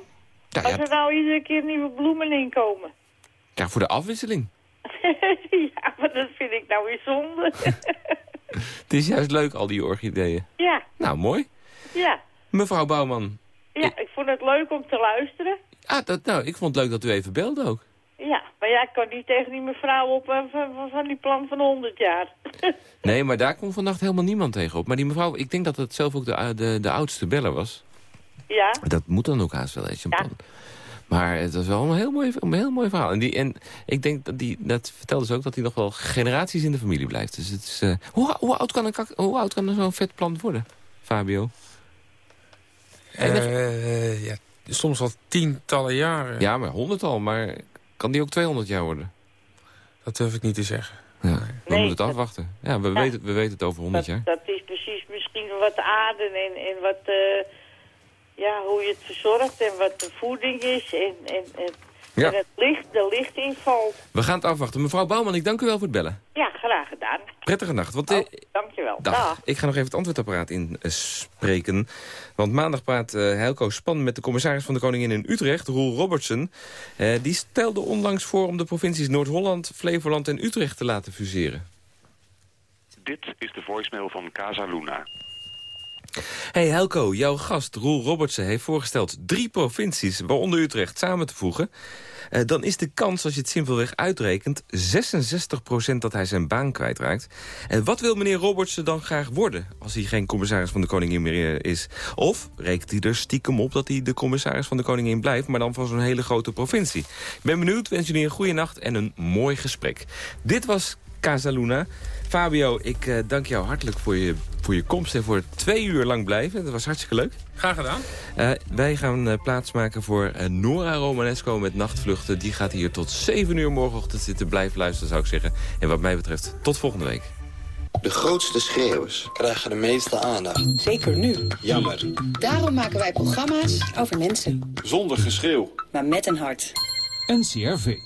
S3: Ja,
S15: Als er nou iedere keer nieuwe bloemen in komen.
S3: ja, voor de afwisseling.
S15: ja, maar dat vind ik nou weer zonde.
S3: Het is juist leuk, al die orchideeën.
S15: ja,
S3: Nou, mooi.
S15: ja.
S3: Mevrouw Bouwman.
S15: Ja, ik vond het leuk om te luisteren.
S3: Ah, dat, nou, ik vond het leuk dat u even belde ook.
S15: Ja, maar ja, ik kan niet tegen die mevrouw op eh, van, die plan van 100 jaar.
S3: Nee, maar daar komt vannacht helemaal niemand tegen op. Maar die mevrouw, ik denk dat het zelf ook de, de, de oudste beller was.
S15: ja,
S3: Dat moet dan ook haast wel eens, een plan. Maar het was wel een heel mooi, een heel mooi verhaal. En, die, en ik denk dat die, dat vertelde ze ook, dat hij nog wel generaties in de familie blijft. Dus het is, eh, hoe, hoe oud kan een kak- hoe oud kan zo'n vet plant worden, Fabio?
S6: Eh, ja, soms wel tientallen jaren.
S3: Ja, maar honderd al, maar kan die ook 200 jaar worden?
S6: Dat durf ik niet te zeggen.
S3: Ja, we
S15: Nee,
S3: moeten het afwachten. Ja, we,
S15: Ja.
S3: Weten, we weten het over 100
S15: dat,
S3: jaar.
S15: dat is precies misschien wat aarde en, en wat, eh, ja, hoe je het verzorgt en wat de voeding is en, en, en,
S3: Ja.
S15: en het licht, de lichtinval.
S3: We gaan het afwachten. Mevrouw Bouwman, ik dank u wel voor het bellen.
S15: Ja, graag gedaan.
S3: Prettige nacht. Want, eh,
S15: Dankjewel.
S3: Dag. Ik ga nog even het antwoordapparaat inspreken. Want maandag praat eh Helco Span met de commissaris van de Koningin in Utrecht, Roel Robertson. Eh, die stelde onlangs voor om de provincies Noord-Holland, Flevoland en Utrecht te laten fuseren.
S16: Dit is de voicemail van Casa Luna.
S3: Hey Helco, jouw gast Roel Robertsen heeft voorgesteld drie provincies, waaronder Utrecht, samen te voegen. Uh, dan is de kans, als je het simpelweg uitrekent, 66% dat hij zijn baan kwijtraakt. En wat wil meneer Robertsen dan graag worden als hij geen commissaris van de Koningin meer is? Of rekent hij er stiekem op dat hij de commissaris van de Koningin blijft, maar dan van zo'n hele grote provincie? Ik ben benieuwd, wens jullie een goede nacht en een mooi gesprek. Dit was Casaluna. Fabio, ik uh, dank jou hartelijk voor je, voor je komst en voor twee uur lang blijven. Dat was hartstikke leuk.
S6: Graag gedaan.
S3: Uh, wij gaan uh, plaatsmaken voor Nora Romanesco met nachtvluchten. Die gaat hier tot 7 uur morgenochtend zitten. Blijf luisteren, zou ik zeggen. En wat mij betreft, tot volgende week.
S16: De grootste schreeuwers krijgen de meeste aandacht.
S17: Zeker nu.
S16: Jammer.
S17: Daarom maken wij programma's over mensen.
S16: Zonder geschreeuw.
S17: Maar met een hart.
S18: NCRV.